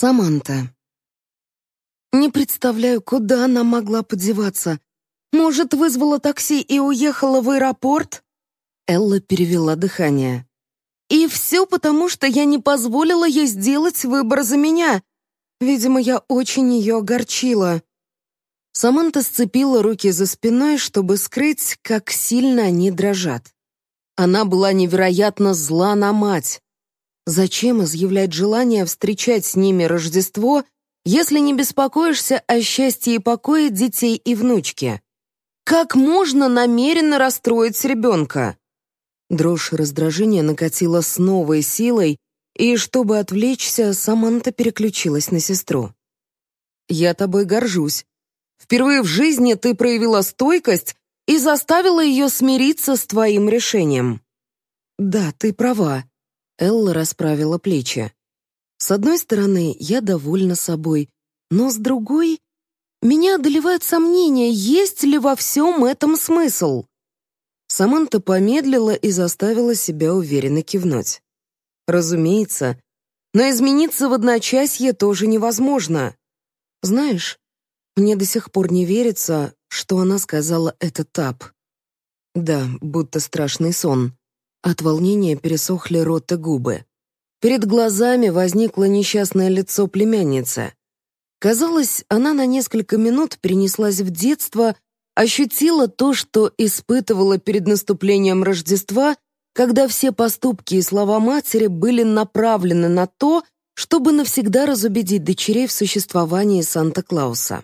Саманта. Не представляю, куда она могла подеваться. Может, вызвала такси и уехала в аэропорт? Элла перевела дыхание. И все потому, что я не позволила ей сделать выбор за меня. Видимо, я очень ее огорчила. Саманта сцепила руки за спиной, чтобы скрыть, как сильно они дрожат. Она была невероятно зла на мать. Зачем изъявлять желание встречать с ними Рождество, если не беспокоишься о счастье и покое детей и внучки? Как можно намеренно расстроить ребенка? Дрожь раздражения накатила с новой силой, и, чтобы отвлечься, Саманта переключилась на сестру. «Я тобой горжусь. Впервые в жизни ты проявила стойкость и заставила ее смириться с твоим решением». «Да, ты права», Элла расправила плечи. С одной стороны, я довольна собой, но с другой... Меня одолевают сомнения, есть ли во всем этом смысл. Саманта помедлила и заставила себя уверенно кивнуть. Разумеется, но измениться в одночасье тоже невозможно. Знаешь, мне до сих пор не верится, что она сказала это тап. Да, будто страшный сон. От волнения пересохли рот и губы. Перед глазами возникло несчастное лицо племянницы. Казалось, она на несколько минут перенеслась в детство, ощутила то, что испытывала перед наступлением Рождества, когда все поступки и слова матери были направлены на то, чтобы навсегда разубедить дочерей в существовании Санта-Клауса.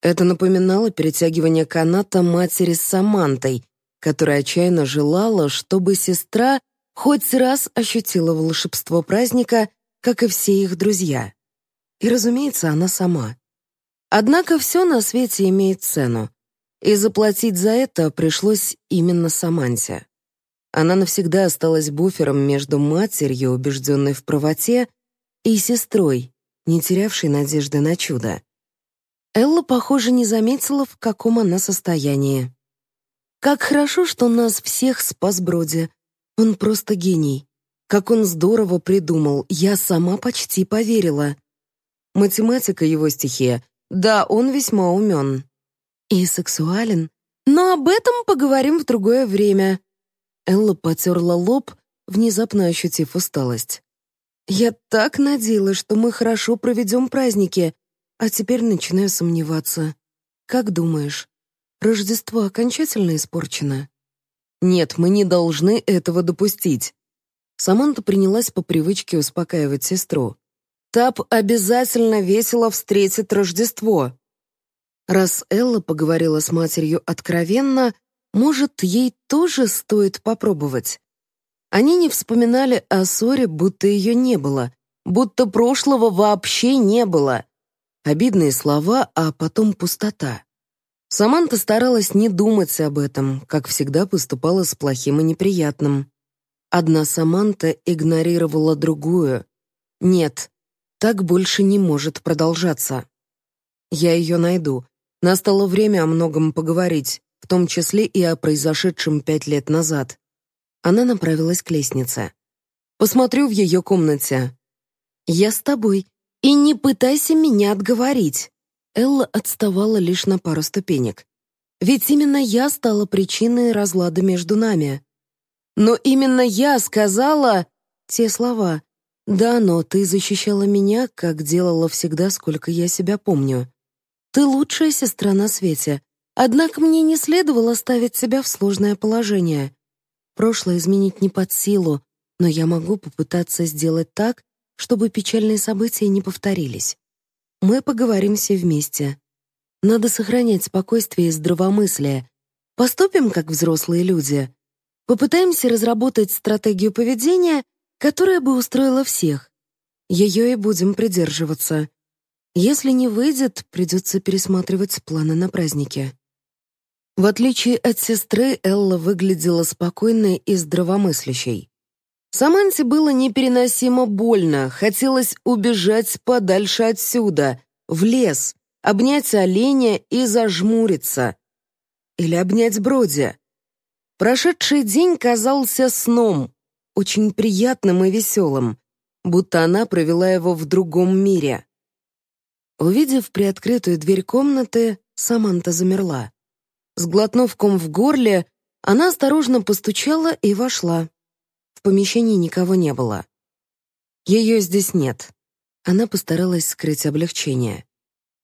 Это напоминало перетягивание каната матери с Самантой, которая отчаянно желала, чтобы сестра хоть раз ощутила волшебство праздника, как и все их друзья. И, разумеется, она сама. Однако все на свете имеет цену, и заплатить за это пришлось именно Саманте. Она навсегда осталась буфером между матерью, убежденной в правоте, и сестрой, не терявшей надежды на чудо. Элла, похоже, не заметила, в каком она состоянии. Как хорошо, что нас всех спас Броди. Он просто гений. Как он здорово придумал, я сама почти поверила. Математика его стихия. Да, он весьма умен. И сексуален. Но об этом поговорим в другое время. Элла потерла лоб, внезапно ощутив усталость. «Я так надеялась, что мы хорошо проведем праздники, а теперь начинаю сомневаться. Как думаешь, Рождество окончательно испорчено? Нет, мы не должны этого допустить. Саманта принялась по привычке успокаивать сестру. Тап обязательно весело встретит Рождество. Раз Элла поговорила с матерью откровенно, может, ей тоже стоит попробовать. Они не вспоминали о ссоре, будто ее не было, будто прошлого вообще не было. Обидные слова, а потом пустота. Саманта старалась не думать об этом, как всегда поступала с плохим и неприятным. Одна Саманта игнорировала другую. Нет, так больше не может продолжаться. Я ее найду. Настало время о многом поговорить, в том числе и о произошедшем пять лет назад. Она направилась к лестнице. Посмотрю в ее комнате. «Я с тобой, и не пытайся меня отговорить». Элла отставала лишь на пару ступенек. Ведь именно я стала причиной разлада между нами. Но именно я сказала те слова. Да, но ты защищала меня, как делала всегда, сколько я себя помню. Ты лучшая сестра на свете. Однако мне не следовало ставить себя в сложное положение. Прошлое изменить не под силу, но я могу попытаться сделать так, чтобы печальные события не повторились. Мы поговорим все вместе. Надо сохранять спокойствие и здравомыслие. Поступим как взрослые люди. Попытаемся разработать стратегию поведения, которая бы устроила всех. Ее и будем придерживаться. Если не выйдет, придется пересматривать планы на праздники. В отличие от сестры, Элла выглядела спокойной и здравомыслящей. Саманте было непереносимо больно, хотелось убежать подальше отсюда, в лес, обнять оленя и зажмуриться. Или обнять Броди. Прошедший день казался сном, очень приятным и веселым. будто она провела его в другом мире. Увидев приоткрытую дверь комнаты, Саманта замерла. Сглотнув ком в горле, она осторожно постучала и вошла. Помещении никого не было. Ее здесь нет. Она постаралась скрыть облегчение.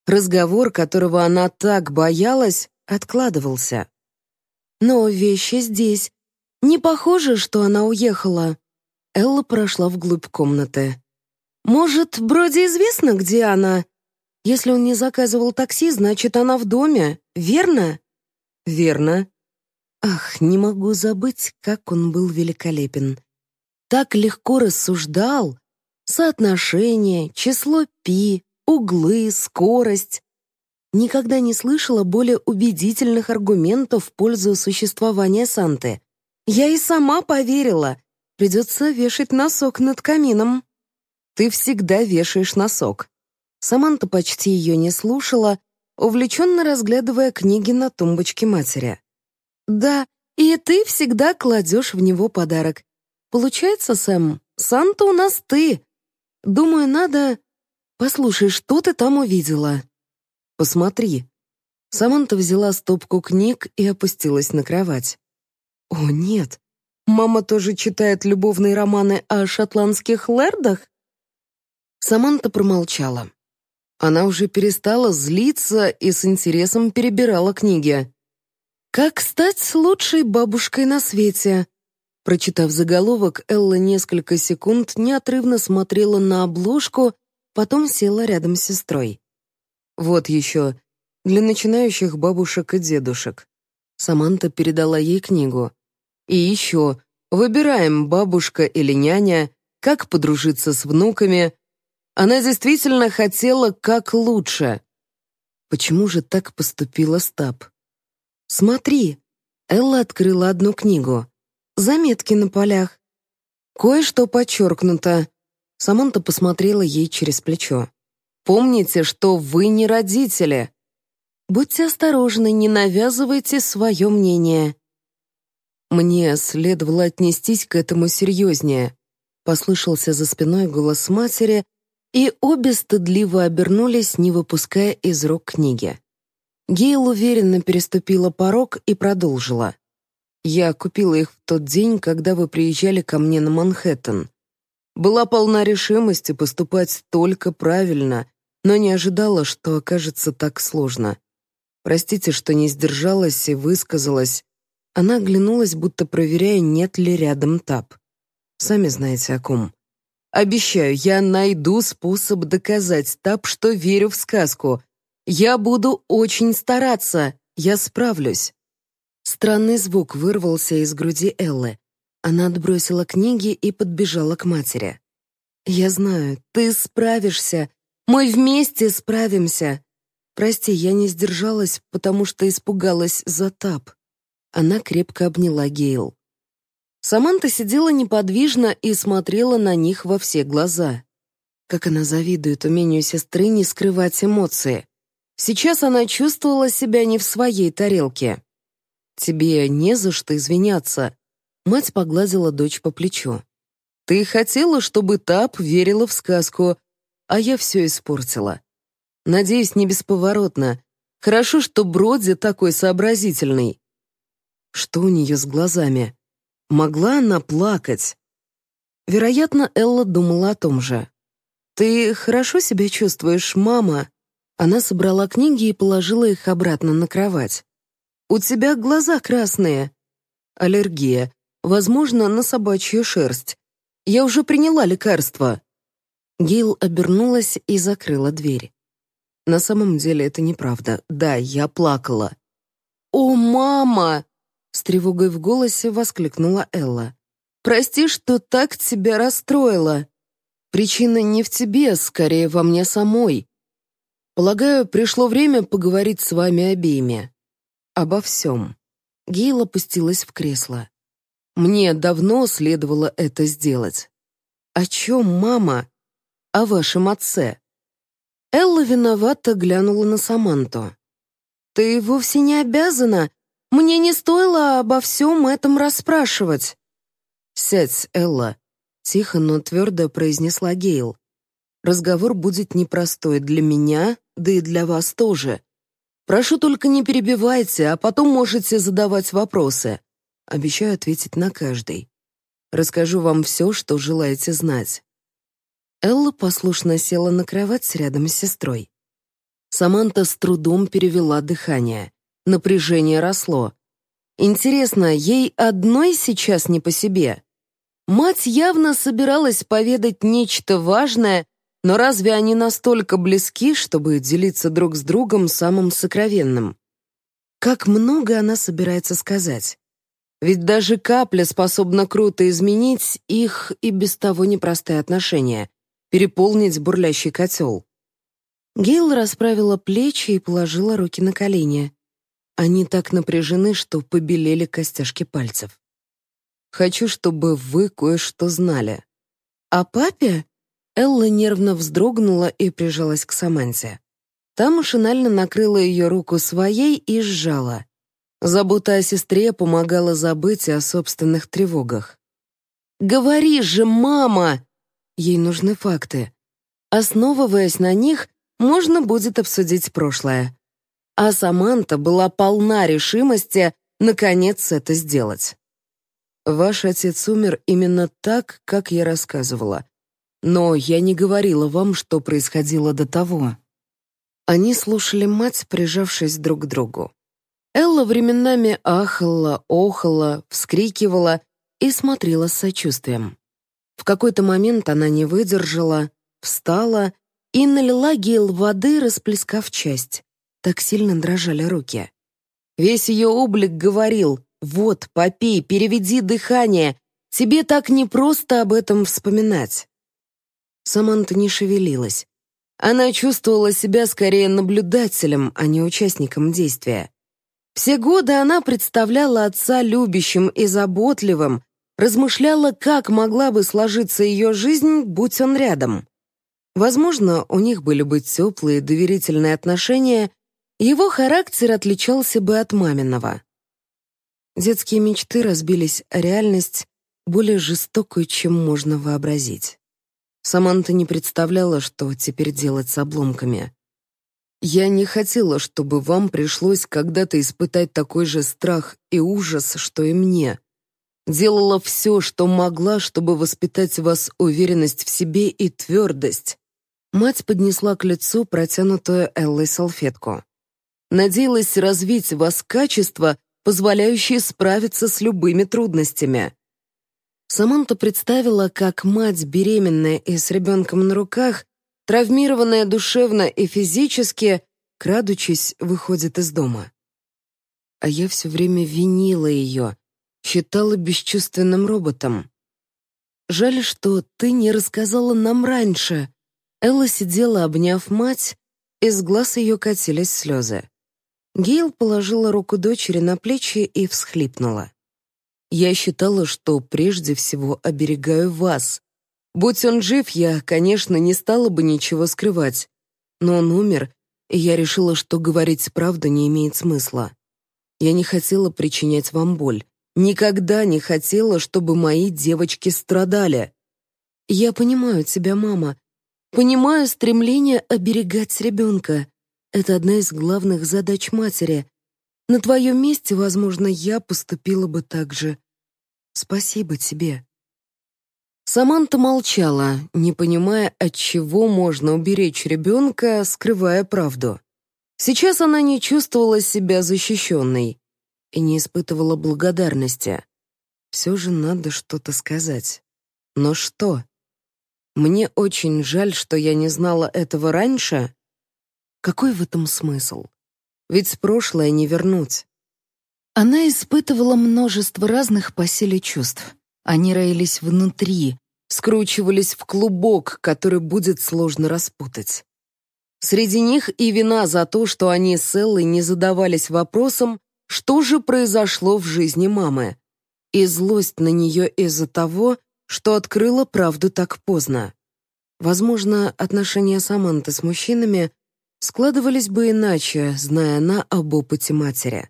Разговор, которого она так боялась, откладывался. Но вещи здесь. Не похоже, что она уехала. Элла прошла вглубь комнаты. Может, Броди известно, где она? Если он не заказывал такси, значит, она в доме, верно? Верно. Ах, не могу забыть, как он был великолепен. Так легко рассуждал. Соотношение, число пи, углы, скорость. Никогда не слышала более убедительных аргументов в пользу существования Санты. Я и сама поверила. Придется вешать носок над камином. Ты всегда вешаешь носок. Саманта почти ее не слушала, увлеченно разглядывая книги на тумбочке матери. «Да, и ты всегда кладешь в него подарок. Получается, Сэм, Санта у нас ты. Думаю, надо «Послушай, что ты там увидела?» «Посмотри». Саманта взяла стопку книг и опустилась на кровать. «О, нет! Мама тоже читает любовные романы о шотландских лэрдах?» Саманта промолчала. Она уже перестала злиться и с интересом перебирала книги. «Как стать лучшей бабушкой на свете?» Прочитав заголовок, Элла несколько секунд неотрывно смотрела на обложку потом села рядом с сестрой. «Вот еще, для начинающих бабушек и дедушек». Саманта передала ей книгу. «И еще, выбираем, бабушка или няня, как подружиться с внуками. Она действительно хотела как лучше». Почему же так поступила Стаб? «Смотри!» Элла открыла одну книгу. «Заметки на полях. Кое-что подчеркнуто. Саманта посмотрела ей через плечо. «Помните, что вы не родители. Будьте осторожны, не навязывайте свое мнение». «Мне следовало отнестись к этому серьезнее», послышался за спиной голос матери, и обе стыдливо обернулись, не выпуская из рук книги. Гейл уверенно переступила порог и продолжила. «Я купила их в тот день, когда вы приезжали ко мне на Манхэттен. Была полна решимости поступать только правильно, но не ожидала, что окажется так сложно. Простите, что не сдержалась и высказалась. Она оглянулась, будто проверяя, нет ли рядом тап. Сами знаете о ком. Обещаю, я найду способ доказать тап, что верю в сказку. Я буду очень стараться, я справлюсь. Странный звук вырвался из груди Эллы. Она отбросила книги и подбежала к матери. «Я знаю, ты справишься. Мы вместе справимся. Прости, я не сдержалась, потому что испугалась за Тап». Она крепко обняла Гейл. Саманта сидела неподвижно и смотрела на них во все глаза. Как она завидует умению сестры не скрывать эмоции. Сейчас она чувствовала себя не в своей тарелке. «Тебе не за что извиняться», Мать погладила дочь по плечу. «Ты хотела, чтобы Тап верила в сказку, а я все испортила. Надеюсь, не бесповоротно. Хорошо, что Броди такой сообразительный». Что у нее с глазами? Могла она плакать? Вероятно, Элла думала о том же. «Ты хорошо себя чувствуешь, мама?» Она собрала книги и положила их обратно на кровать. «У тебя глаза красные». «Аллергия. Возможно, на собачью шерсть. Я уже приняла лекарство». Гейл обернулась и закрыла дверь. На самом деле это неправда. Да, я плакала. «О, мама!» — с тревогой в голосе воскликнула Элла. «Прости, что так тебя расстроила. Причина не в тебе, скорее во мне самой. Полагаю, пришло время поговорить с вами обеими. Обо всем». Гейл опустилась в кресло. Мне давно следовало это сделать. О чем, мама? О вашем отце. Элла виновато глянула на Саманту. Ты вовсе не обязана. Мне не стоило обо всем этом расспрашивать. Сядь, Элла. Тихо, но твердо произнесла Гейл. «Разговор будет непростой для меня, да и для вас тоже. Прошу только не перебивайте, а потом можете задавать вопросы. Обещаю ответить на каждый. Расскажу вам все, что желаете знать». Элла послушно села на кровать рядом с сестрой. Саманта с трудом перевела дыхание. Напряжение росло. Интересно, ей одной сейчас не по себе? Мать явно собиралась поведать нечто важное, но разве они настолько близки, чтобы делиться друг с другом самым сокровенным? Как много она собирается сказать? Ведь даже капля способна круто изменить их и без того непростые отношения, переполнить бурлящий котел. Гейл расправила плечи и положила руки на колени. Они так напряжены, что побелели костяшки пальцев. «Хочу, чтобы вы кое-что знали». «О папе?» Элла нервно вздрогнула и прижалась к Саманте. Та машинально накрыла ее руку своей и сжала. Забота о сестре помогала забыть о собственных тревогах. «Говори же, мама!» Ей нужны факты. Основываясь на них, можно будет обсудить прошлое. А Саманта была полна решимости наконец это сделать. Ваш отец умер именно так, как я рассказывала. Но я не говорила вам, что происходило до того. Они слушали мать, прижавшись друг к другу. Элла временами ахала, охала, вскрикивала и смотрела с сочувствием. В какой-то момент она не выдержала, встала и налила Гейл воды, расплескав часть. Так сильно дрожали руки. Весь ее облик говорил «Вот, попей, переведи дыхание, тебе так непросто об этом вспоминать». Саманта не шевелилась. Она чувствовала себя скорее наблюдателем, а не участником действия. Все годы она представляла отца любящим и заботливым, размышляла, как могла бы сложиться ее жизнь, будь он рядом. Возможно, у них были бы теплые, доверительные отношения, его характер отличался бы от маминого. Детские мечты разбились, а реальность более жестокую, чем можно вообразить. Саманта не представляла, что теперь делать с обломками. Я не хотела, чтобы вам пришлось когда-то испытать такой же страх и ужас, что и мне. Делала все, что могла, чтобы воспитать в вас уверенность в себе и твердость. Мать поднесла к лицу протянутую Эллой салфетку. Надеялась развить в вас качества, позволяющие справиться с любыми трудностями. Саманта представила, как мать, беременная и с ребенком на руках, травмированная душевно и физически, крадучись, выходит из дома. А я все время винила ее, считала бесчувственным роботом. Жаль, что ты не рассказала нам раньше. Элла сидела, обняв мать, из глаз ее катились слезы. Гейл положила руку дочери на плечи и всхлипнула. «Я считала, что прежде всего оберегаю вас, Будь он жив, я, конечно, не стала бы ничего скрывать. Но он умер, и я решила, что говорить правду не имеет смысла. Я не хотела причинять вам боль. Никогда не хотела, чтобы мои девочки страдали. Я понимаю тебя, мама. Понимаю стремление оберегать ребенка. Это одна из главных задач матери. На твоем месте, возможно, я поступила бы так же. Спасибо тебе. Саманта молчала, не понимая, от чего можно уберечь ребенка, скрывая правду. Сейчас она не чувствовала себя защищенной и не испытывала благодарности. Все же надо что-то сказать. Но что? Мне очень жаль, что я не знала этого раньше. Какой в этом смысл? Ведь прошлое не вернуть. Она испытывала множество разных по силе чувств. Они роились внутри, скручивались в клубок, который будет сложно распутать. Среди них и вина за то, что они с Эллой не задавались вопросом, что же произошло в жизни мамы, и злость на нее из-за того, что открыла правду так поздно. Возможно, отношения Саманты с мужчинами складывались бы иначе, зная она об опыте матери.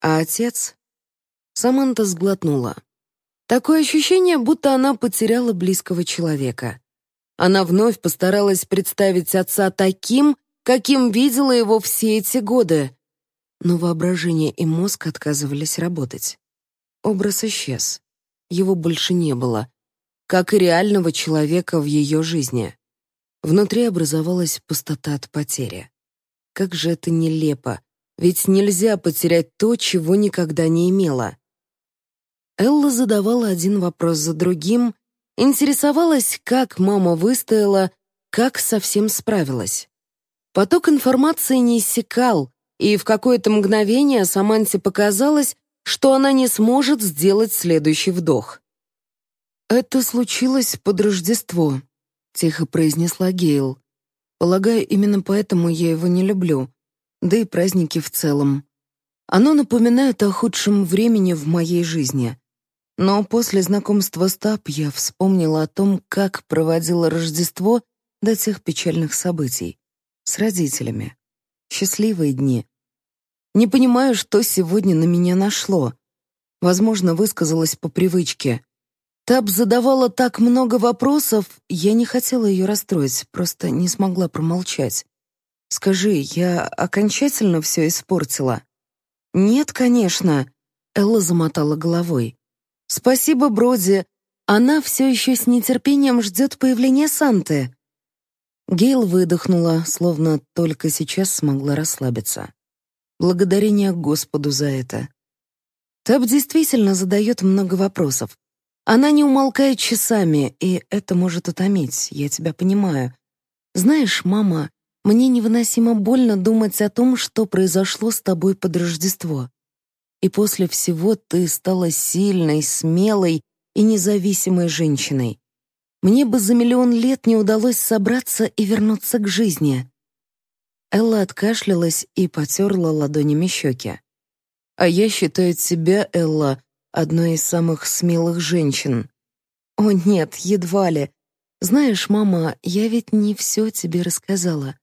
А отец? Саманта сглотнула. Такое ощущение, будто она потеряла близкого человека. Она вновь постаралась представить отца таким, каким видела его все эти годы. Но воображение и мозг отказывались работать. Образ исчез. Его больше не было, как и реального человека в ее жизни. Внутри образовалась пустота от потери. Как же это нелепо, ведь нельзя потерять то, чего никогда не имела. Элла задавала один вопрос за другим, интересовалась, как мама выстояла, как совсем справилась. Поток информации не иссякал, и в какое-то мгновение Саманте показалось, что она не сможет сделать следующий вдох. «Это случилось под Рождество», — тихо произнесла Гейл. «Полагаю, именно поэтому я его не люблю, да и праздники в целом. Оно напоминает о худшем времени в моей жизни. Но после знакомства с Тап я вспомнила о том, как проводила Рождество до тех печальных событий. С родителями. Счастливые дни. Не понимаю, что сегодня на меня нашло. Возможно, высказалась по привычке. Таб задавала так много вопросов, я не хотела ее расстроить, просто не смогла промолчать. «Скажи, я окончательно все испортила?» «Нет, конечно», — Элла замотала головой. «Спасибо, Броди. Она все еще с нетерпением ждет появления Санты». Гейл выдохнула, словно только сейчас смогла расслабиться. Благодарение Господу за это. Таб действительно задает много вопросов. Она не умолкает часами, и это может утомить, я тебя понимаю. Знаешь, мама, мне невыносимо больно думать о том, что произошло с тобой под Рождество. И после всего ты стала сильной, смелой и независимой женщиной. Мне бы за миллион лет не удалось собраться и вернуться к жизни. Элла откашлялась и потерла ладонями щеки. «А я считаю тебя, Элла, одной из самых смелых женщин». «О нет, едва ли. Знаешь, мама, я ведь не все тебе рассказала.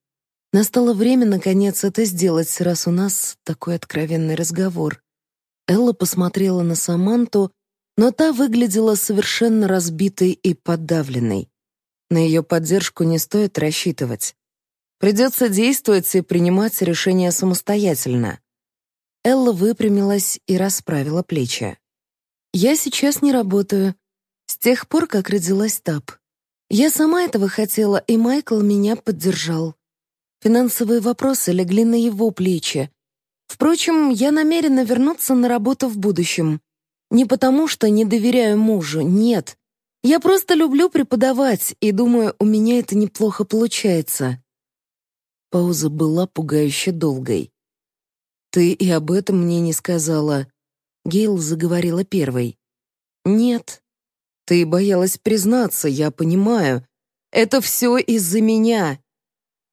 Настало время, наконец, это сделать, раз у нас такой откровенный разговор». Элла посмотрела на Саманту, но та выглядела совершенно разбитой и подавленной. На ее поддержку не стоит рассчитывать. Придется действовать и принимать решения самостоятельно. Элла выпрямилась и расправила плечи. «Я сейчас не работаю. С тех пор, как родилась Тап. Я сама этого хотела, и Майкл меня поддержал. Финансовые вопросы легли на его плечи. Впрочем, я намерена вернуться на работу в будущем. Не потому, что не доверяю мужу, нет. Я просто люблю преподавать, и думаю, у меня это неплохо получается. Пауза была пугающе долгой. «Ты и об этом мне не сказала». Гейл заговорила первой. «Нет. Ты боялась признаться, я понимаю. Это все из-за меня».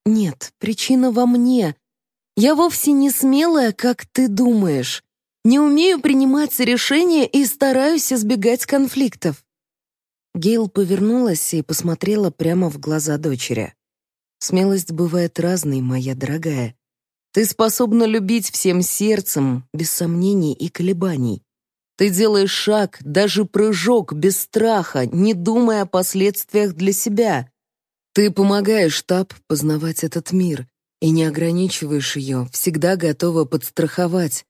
«Нет, причина во мне. Я вовсе не смелая, как ты думаешь. Не умею принимать решения и стараюсь избегать конфликтов». Гейл повернулась и посмотрела прямо в глаза дочери. Смелость бывает разной, моя дорогая. Ты способна любить всем сердцем, без сомнений и колебаний. Ты делаешь шаг, даже прыжок, без страха, не думая о последствиях для себя. Ты помогаешь штаб познавать этот мир и не ограничиваешь ее, всегда готова подстраховать,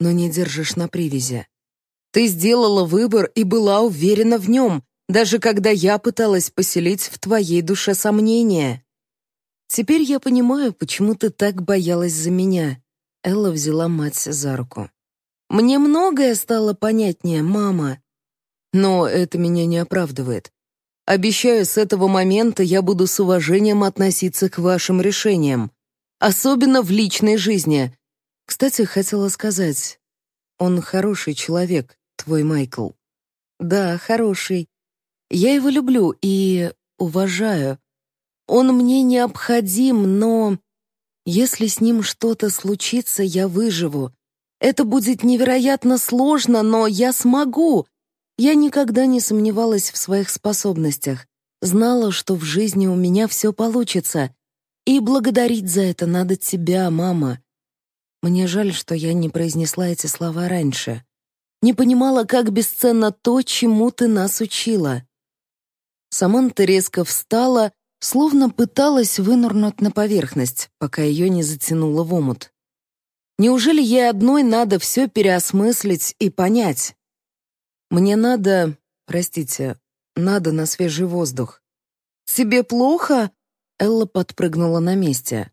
но не держишь на привязи. Ты сделала выбор и была уверена в нем, даже когда я пыталась поселить в твоей душе сомнения. «Теперь я понимаю, почему ты так боялась за меня». Элла взяла мать за руку. «Мне многое стало понятнее, мама. Но это меня не оправдывает. Обещаю, с этого момента я буду с уважением относиться к вашим решениям. Особенно в личной жизни. Кстати, хотела сказать, он хороший человек, твой Майкл. Да, хороший. Я его люблю и уважаю. Он мне необходим, но... Если с ним что-то случится, я выживу. Это будет невероятно сложно, но я смогу. Я никогда не сомневалась в своих способностях. Знала, что в жизни у меня все получится. И благодарить за это надо тебя, мама. Мне жаль, что я не произнесла эти слова раньше. не понимала, как бесценно то, чему ты нас учила. Саманта резко встала, словно пыталась вынырнуть на поверхность, пока ее не затянуло в омут. Неужели ей одной надо все переосмыслить и понять? Мне надо, простите, надо на свежий воздух. Тебе плохо? Элла подпрыгнула на месте.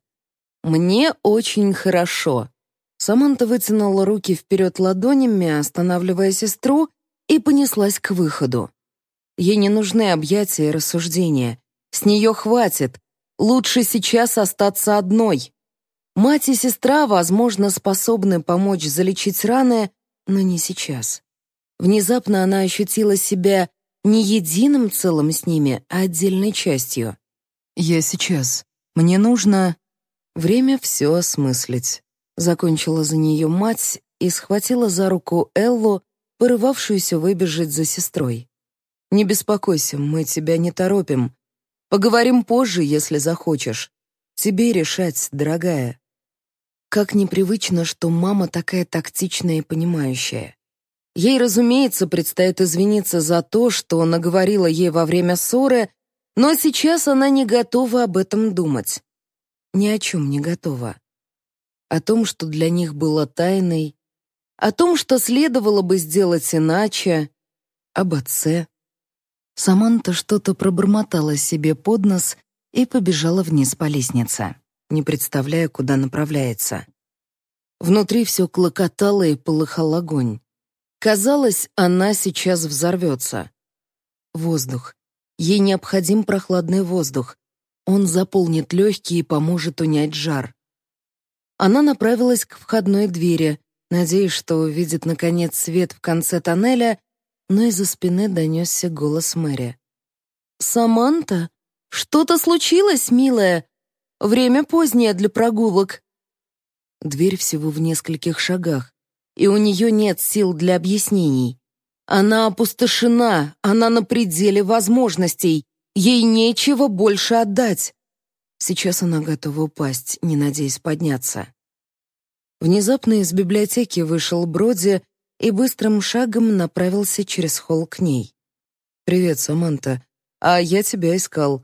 Мне очень хорошо. Саманта вытянула руки вперед ладонями, останавливая сестру, и понеслась к выходу. Ей не нужны объятия и рассуждения. С нее хватит. Лучше сейчас остаться одной. Мать и сестра, возможно, способны помочь залечить раны, но не сейчас. Внезапно она ощутила себя не единым целым с ними, а отдельной частью. «Я сейчас. Мне нужно...» «Время все осмыслить», — закончила за нее мать и схватила за руку Эллу, порывавшуюся выбежать за сестрой. «Не беспокойся, мы тебя не торопим. Поговорим позже, если захочешь. Тебе решать, дорогая. Как непривычно, что мама такая тактичная и понимающая. Ей, разумеется, предстоит извиниться за то, что наговорила ей во время ссоры, но сейчас она не готова об этом думать. Ни о чем не готова. О том, что для них было тайной, о том, что следовало бы сделать иначе, об отце. Саманта что-то пробормотала себе под нос и побежала вниз по лестнице, не представляя, куда направляется. Внутри все клокотало и полыхал огонь. Казалось, она сейчас взорвется. Воздух. Ей необходим прохладный воздух. Он заполнит легкие и поможет унять жар. Она направилась к входной двери, надеясь, что увидит, наконец, свет в конце тоннеля но из-за спины донесся голос Мэри. «Саманта? Что-то случилось, милая? Время позднее для прогулок». Дверь всего в нескольких шагах, и у нее нет сил для объяснений. Она опустошена, она на пределе возможностей, ей нечего больше отдать. Сейчас она готова упасть, не надеясь подняться. Внезапно из библиотеки вышел Броди и быстрым шагом направился через холл к ней. «Привет, Саманта. А я тебя искал.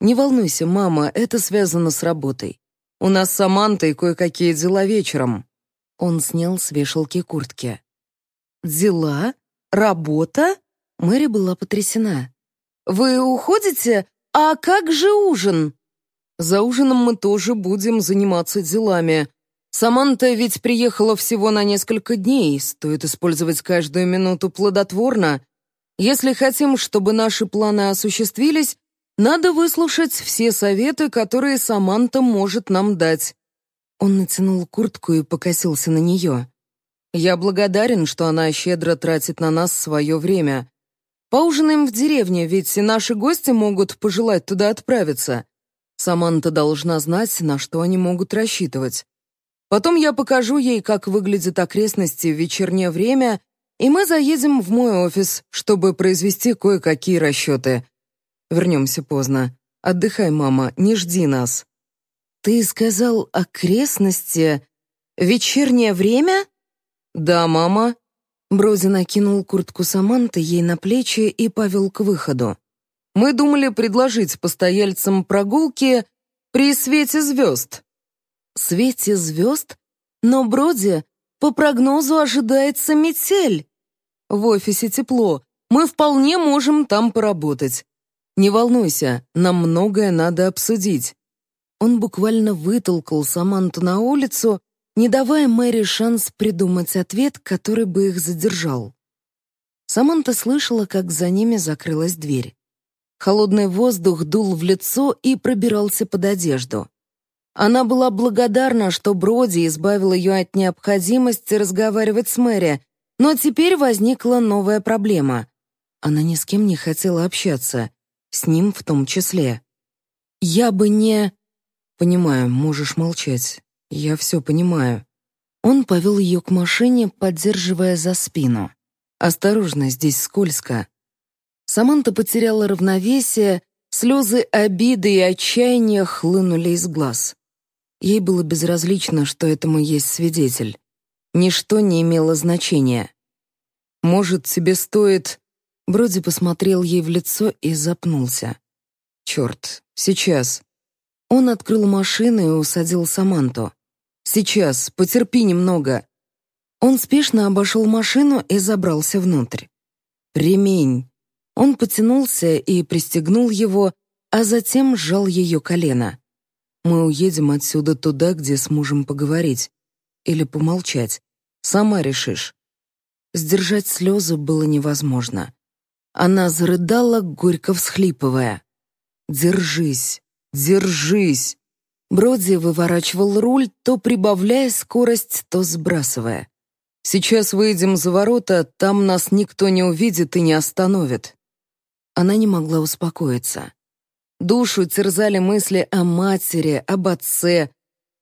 Не волнуйся, мама, это связано с работой. У нас с Самантой кое-какие дела вечером». Он снял с вешалки куртки. «Дела? Работа?» Мэри была потрясена. «Вы уходите? А как же ужин?» «За ужином мы тоже будем заниматься делами», Саманта ведь приехала всего на несколько дней, стоит использовать каждую минуту плодотворно. Если хотим, чтобы наши планы осуществились, надо выслушать все советы, которые Саманта может нам дать». Он натянул куртку и покосился на нее. «Я благодарен, что она щедро тратит на нас свое время. Поужинаем в деревне, ведь и наши гости могут пожелать туда отправиться. Саманта должна знать, на что они могут рассчитывать. Потом я покажу ей, как выглядят окрестности в вечернее время, и мы заедем в мой офис, чтобы произвести кое-какие расчеты. Вернемся поздно. Отдыхай, мама, не жди нас. Ты сказал окрестности? Вечернее время? Да, мама. Брози накинул куртку Саманты ей на плечи и повел к выходу. Мы думали предложить постояльцам прогулки при свете звезд свете звезд, но Броди, по прогнозу, ожидается метель. В офисе тепло, мы вполне можем там поработать. Не волнуйся, нам многое надо обсудить. Он буквально вытолкал Саманту на улицу, не давая Мэри шанс придумать ответ, который бы их задержал. Саманта слышала, как за ними закрылась дверь. Холодный воздух дул в лицо и пробирался под одежду. Она была благодарна, что Броди избавил ее от необходимости разговаривать с Мэри, но теперь возникла новая проблема. Она ни с кем не хотела общаться, с ним в том числе. «Я бы не...» «Понимаю, можешь молчать. Я все понимаю». Он повел ее к машине, поддерживая за спину. «Осторожно, здесь скользко». Саманта потеряла равновесие, слезы обиды и отчаяния хлынули из глаз. Ей было безразлично, что этому есть свидетель. Ничто не имело значения. Может, тебе стоит...» Броди посмотрел ей в лицо и запнулся. «Черт, сейчас». Он открыл машину и усадил Саманту. «Сейчас, потерпи немного». Он спешно обошел машину и забрался внутрь. «Ремень». Он потянулся и пристегнул его, а затем сжал ее колено. «Мы уедем отсюда туда, где сможем поговорить. Или помолчать. Сама решишь». Сдержать слезы было невозможно. Она зарыдала, горько всхлипывая. «Держись, держись!» Броди выворачивал руль, то прибавляя скорость, то сбрасывая. «Сейчас выйдем за ворота, там нас никто не увидит и не остановит». Она не могла успокоиться. Душу терзали мысли о матери, об отце.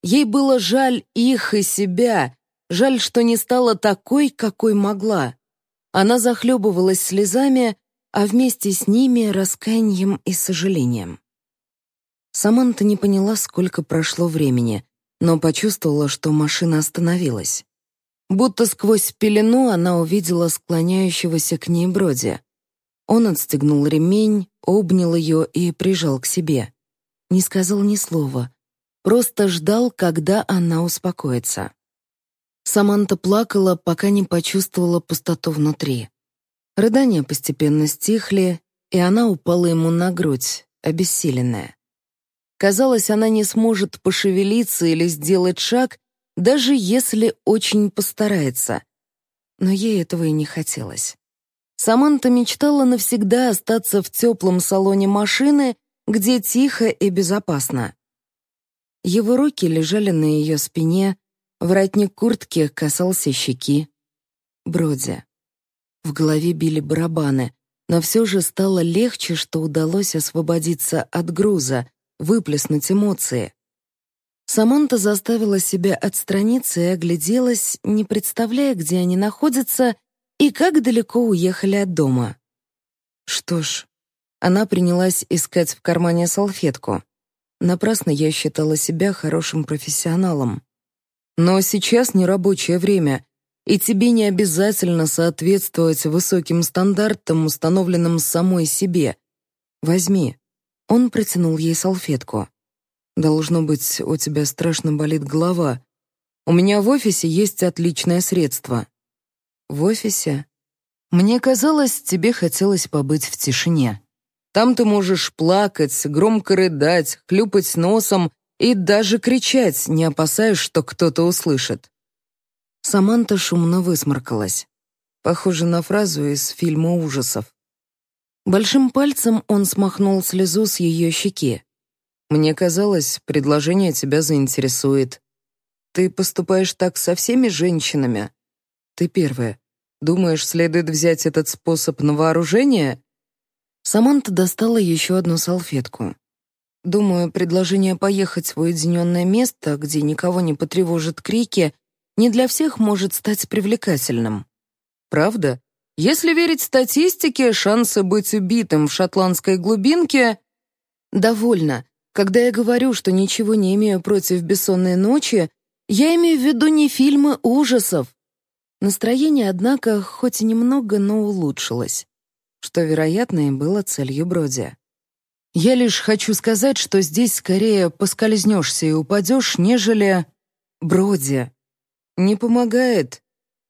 Ей было жаль их и себя, жаль, что не стала такой, какой могла. Она захлебывалась слезами, а вместе с ними раскаянием и сожалением. Саманта не поняла, сколько прошло времени, но почувствовала, что машина остановилась. Будто сквозь пелену она увидела склоняющегося к ней Броди. Он отстегнул ремень, обнял ее и прижал к себе. Не сказал ни слова, просто ждал, когда она успокоится. Саманта плакала, пока не почувствовала пустоту внутри. Рыдания постепенно стихли, и она упала ему на грудь, обессиленная. Казалось, она не сможет пошевелиться или сделать шаг, даже если очень постарается. Но ей этого и не хотелось. Саманта мечтала навсегда остаться в теплом салоне машины, где тихо и безопасно. Его руки лежали на ее спине, воротник куртки касался щеки. Броди. В голове били барабаны, но все же стало легче, что удалось освободиться от груза, выплеснуть эмоции. Саманта заставила себя отстраниться и огляделась, не представляя, где они находятся и как далеко уехали от дома. Что ж, она принялась искать в кармане салфетку. Напрасно я считала себя хорошим профессионалом. Но сейчас не рабочее время, и тебе не обязательно соответствовать высоким стандартам, установленным самой себе. Возьми. Он протянул ей салфетку. Должно быть, у тебя страшно болит голова. У меня в офисе есть отличное средство. В офисе? Мне казалось, тебе хотелось побыть в тишине. Там ты можешь плакать, громко рыдать, хлюпать носом и даже кричать, не опасаясь, что кто-то услышит. Саманта шумно высморкалась. Похоже на фразу из фильма ужасов. Большим пальцем он смахнул слезу с ее щеки. «Мне казалось, предложение тебя заинтересует. Ты поступаешь так со всеми женщинами?» Ты первая. Думаешь, следует взять этот способ на вооружение? Саманта достала еще одну салфетку. Думаю, предложение поехать в уединенное место, где никого не потревожат крики, не для всех может стать привлекательным. Правда? Если верить статистике, шансы быть убитым в шотландской глубинке... Довольно. Когда я говорю, что ничего не имею против бессонной ночи, я имею в виду не фильмы ужасов, Настроение, однако, хоть и немного, но улучшилось, что, вероятно, и было целью Броди. «Я лишь хочу сказать, что здесь скорее поскользнешься и упадешь, нежели...» «Броди!» «Не помогает!»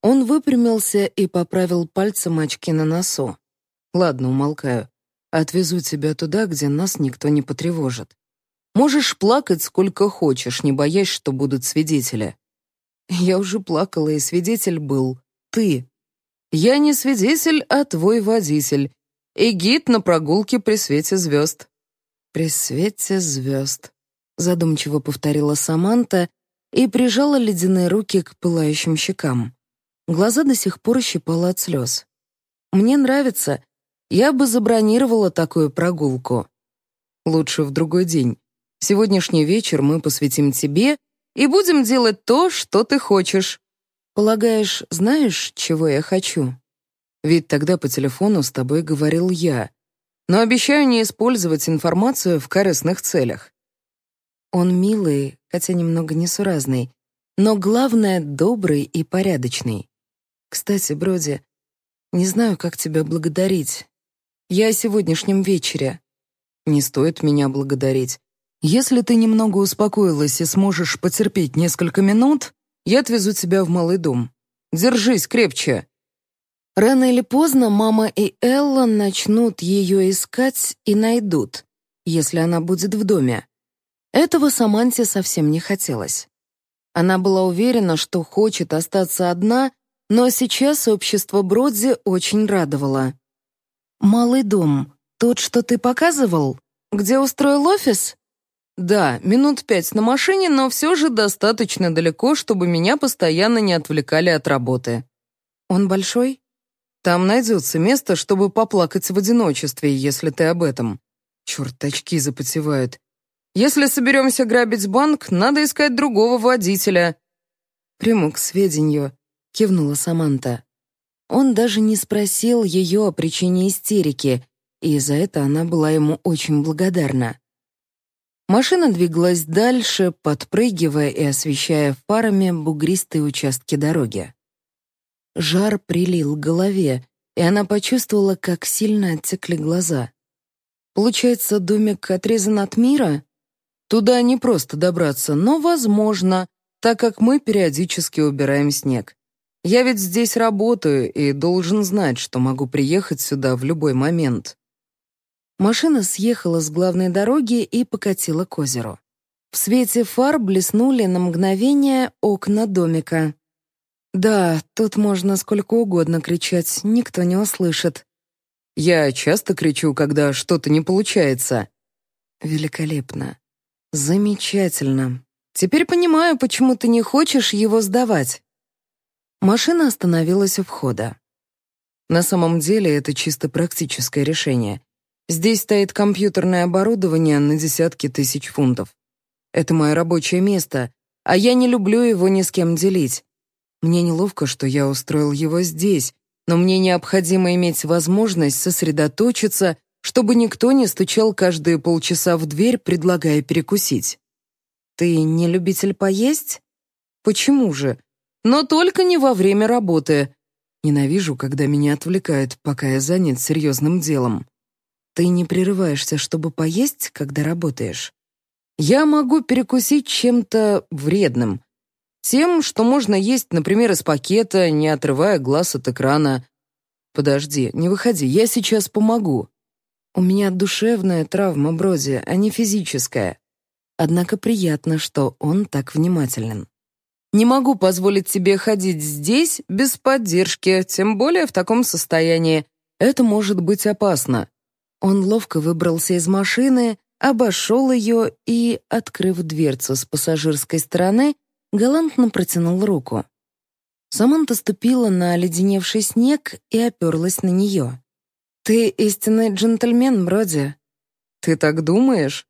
Он выпрямился и поправил пальцем очки на носу. «Ладно, умолкаю. Отвезу тебя туда, где нас никто не потревожит. Можешь плакать сколько хочешь, не боясь, что будут свидетели. Я уже плакала, и свидетель был ты. Я не свидетель, а твой водитель. И гид на прогулке при свете звезд. При свете звезд, задумчиво повторила Саманта и прижала ледяные руки к пылающим щекам. Глаза до сих пор щипала от слез. Мне нравится. Я бы забронировала такую прогулку. Лучше в другой день. Сегодняшний вечер мы посвятим тебе и будем делать то, что ты хочешь. Полагаешь, знаешь, чего я хочу? Ведь тогда по телефону с тобой говорил я, но обещаю не использовать информацию в корыстных целях. Он милый, хотя немного несуразный, но главное — добрый и порядочный. Кстати, Броди, Не знаю, как тебя благодарить. Я о сегодняшнем вечере. Не стоит меня благодарить. Если ты немного успокоилась и сможешь потерпеть несколько минут, я отвезу тебя в малый дом. Держись крепче. Рано или поздно мама и Элла начнут ее искать и найдут, если она будет в доме. Этого Саманте совсем не хотелось. Она была уверена, что хочет остаться одна, но сейчас общество Бродзи очень радовало. «Малый дом, тот, что ты показывал? Где устроил офис?» «Да, минут пять на машине, но все же достаточно далеко, чтобы меня постоянно не отвлекали от работы». «Он большой?» «Там найдется место, чтобы поплакать в одиночестве, если ты об этом». Черт, очки запотевают. Если соберемся грабить банк, надо искать другого водителя». «Приму к сведению», — кивнула Саманта. Он даже не спросил ее о причине истерики, и за это она была ему очень благодарна. Машина двигалась дальше, подпрыгивая и освещая фарами бугристые участки дороги. Жар прилил к голове, и она почувствовала, как сильно оттекли глаза. Получается, домик отрезан от мира? Туда не просто добраться, но возможно, так как мы периодически убираем снег. Я ведь здесь работаю и должен знать, что могу приехать сюда в любой момент. Машина съехала с главной дороги и покатила к озеру. В свете фар блеснули на мгновение окна домика. Да, тут можно сколько угодно кричать, никто не услышит. Я часто кричу, когда что-то не получается. Великолепно. Замечательно. Теперь понимаю, почему ты не хочешь его сдавать. Машина остановилась у входа. На самом деле это чисто практическое решение. Здесь стоит компьютерное оборудование на десятки тысяч фунтов. Это мое рабочее место, а я не люблю его ни с кем делить. Мне неловко, что я устроил его здесь, но мне необходимо иметь возможность сосредоточиться чтобы никто не стучал каждые полчаса в дверь, предлагая перекусить. «Ты не любитель поесть?» «Почему же? Но только не во время работы. Ненавижу, когда меня отвлекают, пока я занят серьезным делом. Ты не прерываешься, чтобы поесть, когда работаешь?» «Я могу перекусить чем-то вредным. Тем, что можно есть, например, из пакета, не отрывая глаз от экрана. Подожди, не выходи, я сейчас помогу». У меня душевная травма Броди, а не физическая. Однако приятно, что он так внимателен. Не могу позволить тебе ходить здесь без поддержки, тем более в таком состоянии. Это может быть опасно. Он ловко выбрался из машины, обошел ее и, открыв дверцу с пассажирской стороны, галантно протянул руку. Саманта ступила на оледеневший снег и оперлась на нее. «Ты истинный джентльмен, Броди». «Ты так думаешь?»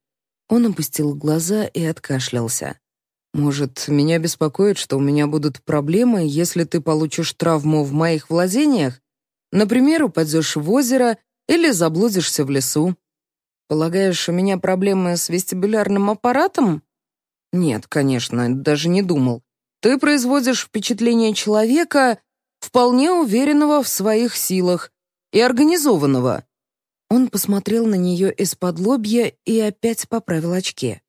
Он опустил глаза и откашлялся. «Может, меня беспокоит, что у меня будут проблемы, если ты получишь травму в моих владениях? Например, упадешь в озеро или заблудишься в лесу. Полагаешь, у меня проблемы с вестибулярным аппаратом?» «Нет, конечно, даже не думал. Ты производишь впечатление человека, вполне уверенного в своих силах, и организованного». Он посмотрел на нее из-под лобья и опять поправил очки.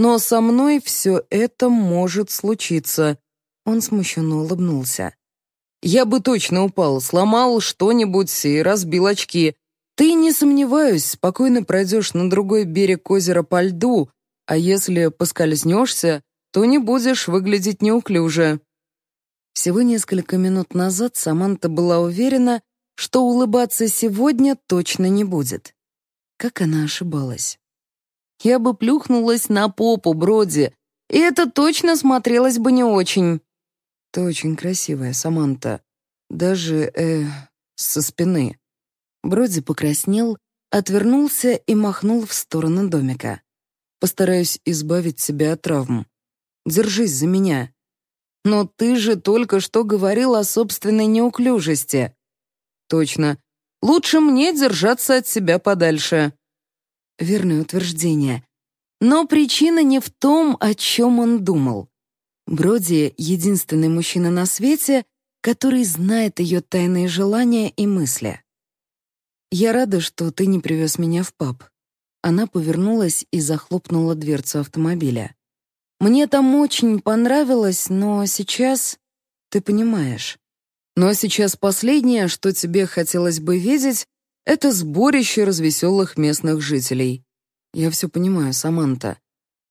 «Но со мной все это может случиться». Он смущенно улыбнулся. «Я бы точно упал, сломал что-нибудь и разбил очки. Ты, не сомневаюсь, спокойно пройдешь на другой берег озера по льду, а если поскользнешься, то не будешь выглядеть неуклюже». Всего несколько минут назад Саманта была уверена, что улыбаться сегодня точно не будет. Как она ошибалась. Я бы плюхнулась на попу Броди, и это точно смотрелось бы не очень. Ты очень красивая, Саманта. Даже, э, со спины. Броди покраснел, отвернулся и махнул в сторону домика. Постараюсь избавить себя от травм. Держись за меня. Но ты же только что говорил о собственной неуклюжести. Точно. Лучше мне держаться от себя подальше. Верное утверждение. Но причина не в том, о чем он думал. Броди — единственный мужчина на свете, который знает ее тайные желания и мысли. «Я рада, что ты не привез меня в паб». Она повернулась и захлопнула дверцу автомобиля. «Мне там очень понравилось, но сейчас...» «Ты понимаешь. Но сейчас последнее, что тебе хотелось бы видеть, это сборище развеселых местных жителей. Я все понимаю, Саманта.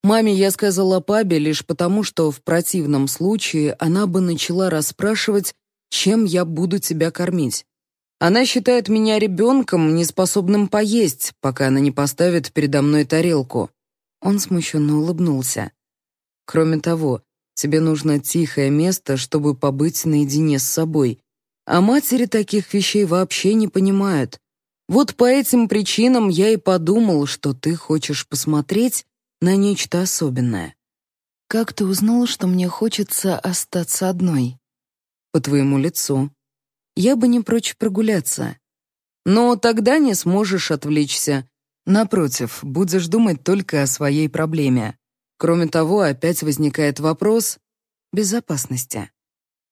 Маме я сказала пабе лишь потому, что в противном случае она бы начала расспрашивать, чем я буду тебя кормить. Она считает меня ребенком, неспособным поесть, пока она не поставит передо мной тарелку. Он смущенно улыбнулся. Кроме того, тебе нужно тихое место, чтобы побыть наедине с собой. А матери таких вещей вообще не понимают. Вот по этим причинам я и подумал, что ты хочешь посмотреть на нечто особенное. Как ты узнала, что мне хочется остаться одной? По твоему лицу. Я бы не прочь прогуляться. Но тогда не сможешь отвлечься. Напротив, будешь думать только о своей проблеме. Кроме того, опять возникает вопрос безопасности.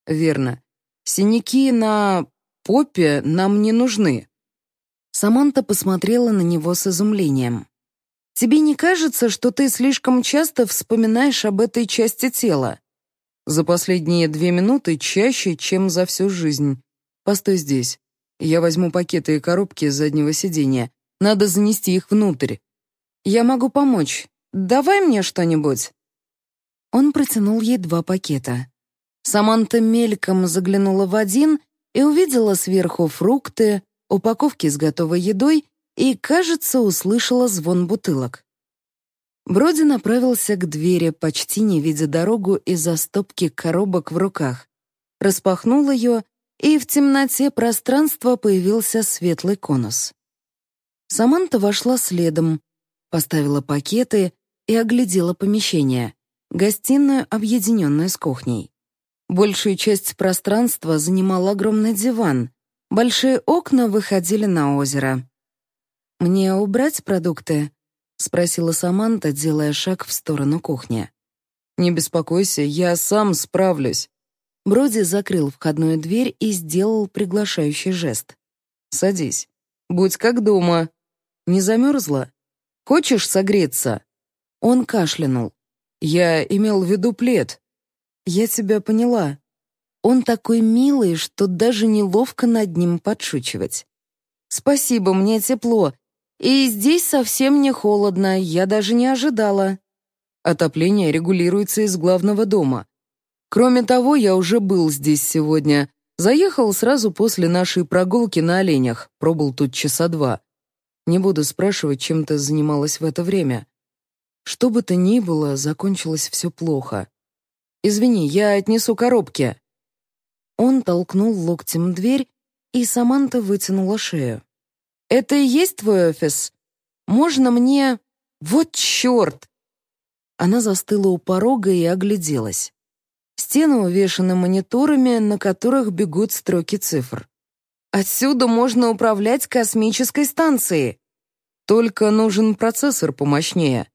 Верно. Синяки на попе нам не нужны. Саманта посмотрела на него с изумлением. «Тебе не кажется, что ты слишком часто вспоминаешь об этой части тела?» «За последние две минуты чаще, чем за всю жизнь. Постой здесь. Я возьму пакеты и коробки с заднего сиденья. Надо занести их внутрь. Я могу помочь. Давай мне что-нибудь». Он протянул ей два пакета. Саманта мельком заглянула в один и увидела сверху фрукты, упаковки с готовой едой и, кажется, услышала звон бутылок. Броди направился к двери, почти не видя дорогу из-за стопки коробок в руках. Распахнул ее, и в темноте пространства появился светлый конус. Саманта вошла следом, поставила пакеты и оглядела помещение, гостиную, объединенную с кухней. Большую часть пространства занимал огромный диван, Большие окна выходили на озеро. «Мне убрать продукты?» — спросила Саманта, делая шаг в сторону кухни. «Не беспокойся, я сам справлюсь». Броди закрыл входную дверь и сделал приглашающий жест. «Садись. Будь как дома. Не замерзла? Хочешь согреться?» Он кашлянул. «Я имел в виду плед». «Я тебя поняла», он такой милый, что даже неловко над ним подшучивать. «Спасибо, мне тепло. И здесь совсем не холодно, я даже не ожидала». Отопление регулируется из главного дома. Кроме того, я уже был здесь сегодня. Заехал сразу после нашей прогулки на оленях, пробыл тут часа два. Не буду спрашивать, чем ты занималась в это время. Что бы то ни было, закончилось все плохо. Извини, я отнесу коробки. Он толкнул локтем дверь, и Саманта вытянула шею. «Это и есть твой офис? Можно мне... Вот черт!» Она застыла у порога и огляделась. Стены увешаны мониторами, на которых бегут строки цифр. «Отсюда можно управлять космической станцией!» «Только нужен процессор помощнее».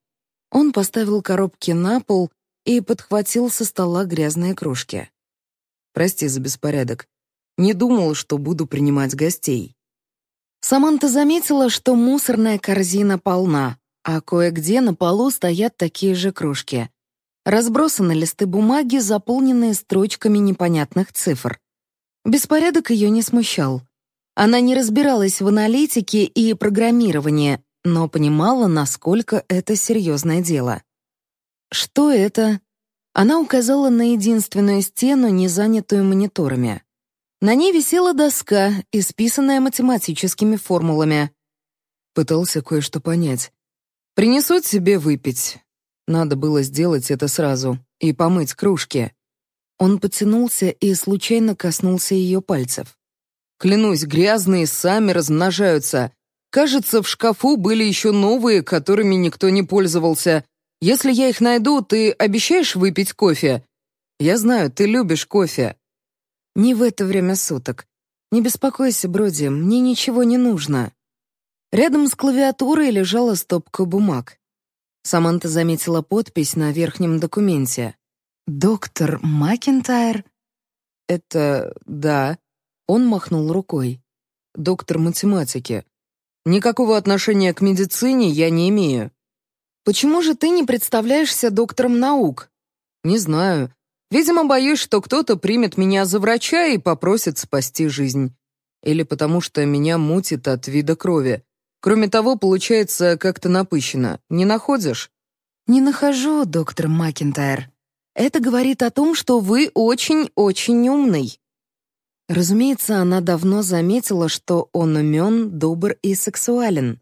Он поставил коробки на пол и подхватил со стола грязные кружки. Прости за беспорядок. Не думал, что буду принимать гостей». Саманта заметила, что мусорная корзина полна, а кое-где на полу стоят такие же кружки. Разбросаны листы бумаги, заполненные строчками непонятных цифр. Беспорядок ее не смущал. Она не разбиралась в аналитике и программировании, но понимала, насколько это серьезное дело. «Что это?» Она указала на единственную стену, не занятую мониторами. На ней висела доска, исписанная математическими формулами. Пытался кое-что понять. «Принесут себе выпить». Надо было сделать это сразу и помыть кружки. Он потянулся и случайно коснулся ее пальцев. «Клянусь, грязные сами размножаются. Кажется, в шкафу были еще новые, которыми никто не пользовался, если я их найду, ты обещаешь выпить кофе? Я знаю, ты любишь кофе». «Не в это время суток. Не беспокойся, Броди, мне ничего не нужно». Рядом с клавиатурой лежала стопка бумаг. Саманта заметила подпись на верхнем документе. «Доктор Макентайр?» это... да». Он махнул рукой. «Доктор математики. Никакого отношения к медицине я не имею». «Почему же ты не представляешься доктором наук?» «Не знаю. Видимо, боюсь, что кто-то примет меня за врача и попросит спасти жизнь. Или потому что меня мутит от вида крови. Кроме того, получается как-то напыщенно. Не находишь?» «Не нахожу, доктор Макинтайр. Это говорит о том, что вы очень-очень умный». Разумеется, она давно заметила, что он умен, добр и сексуален.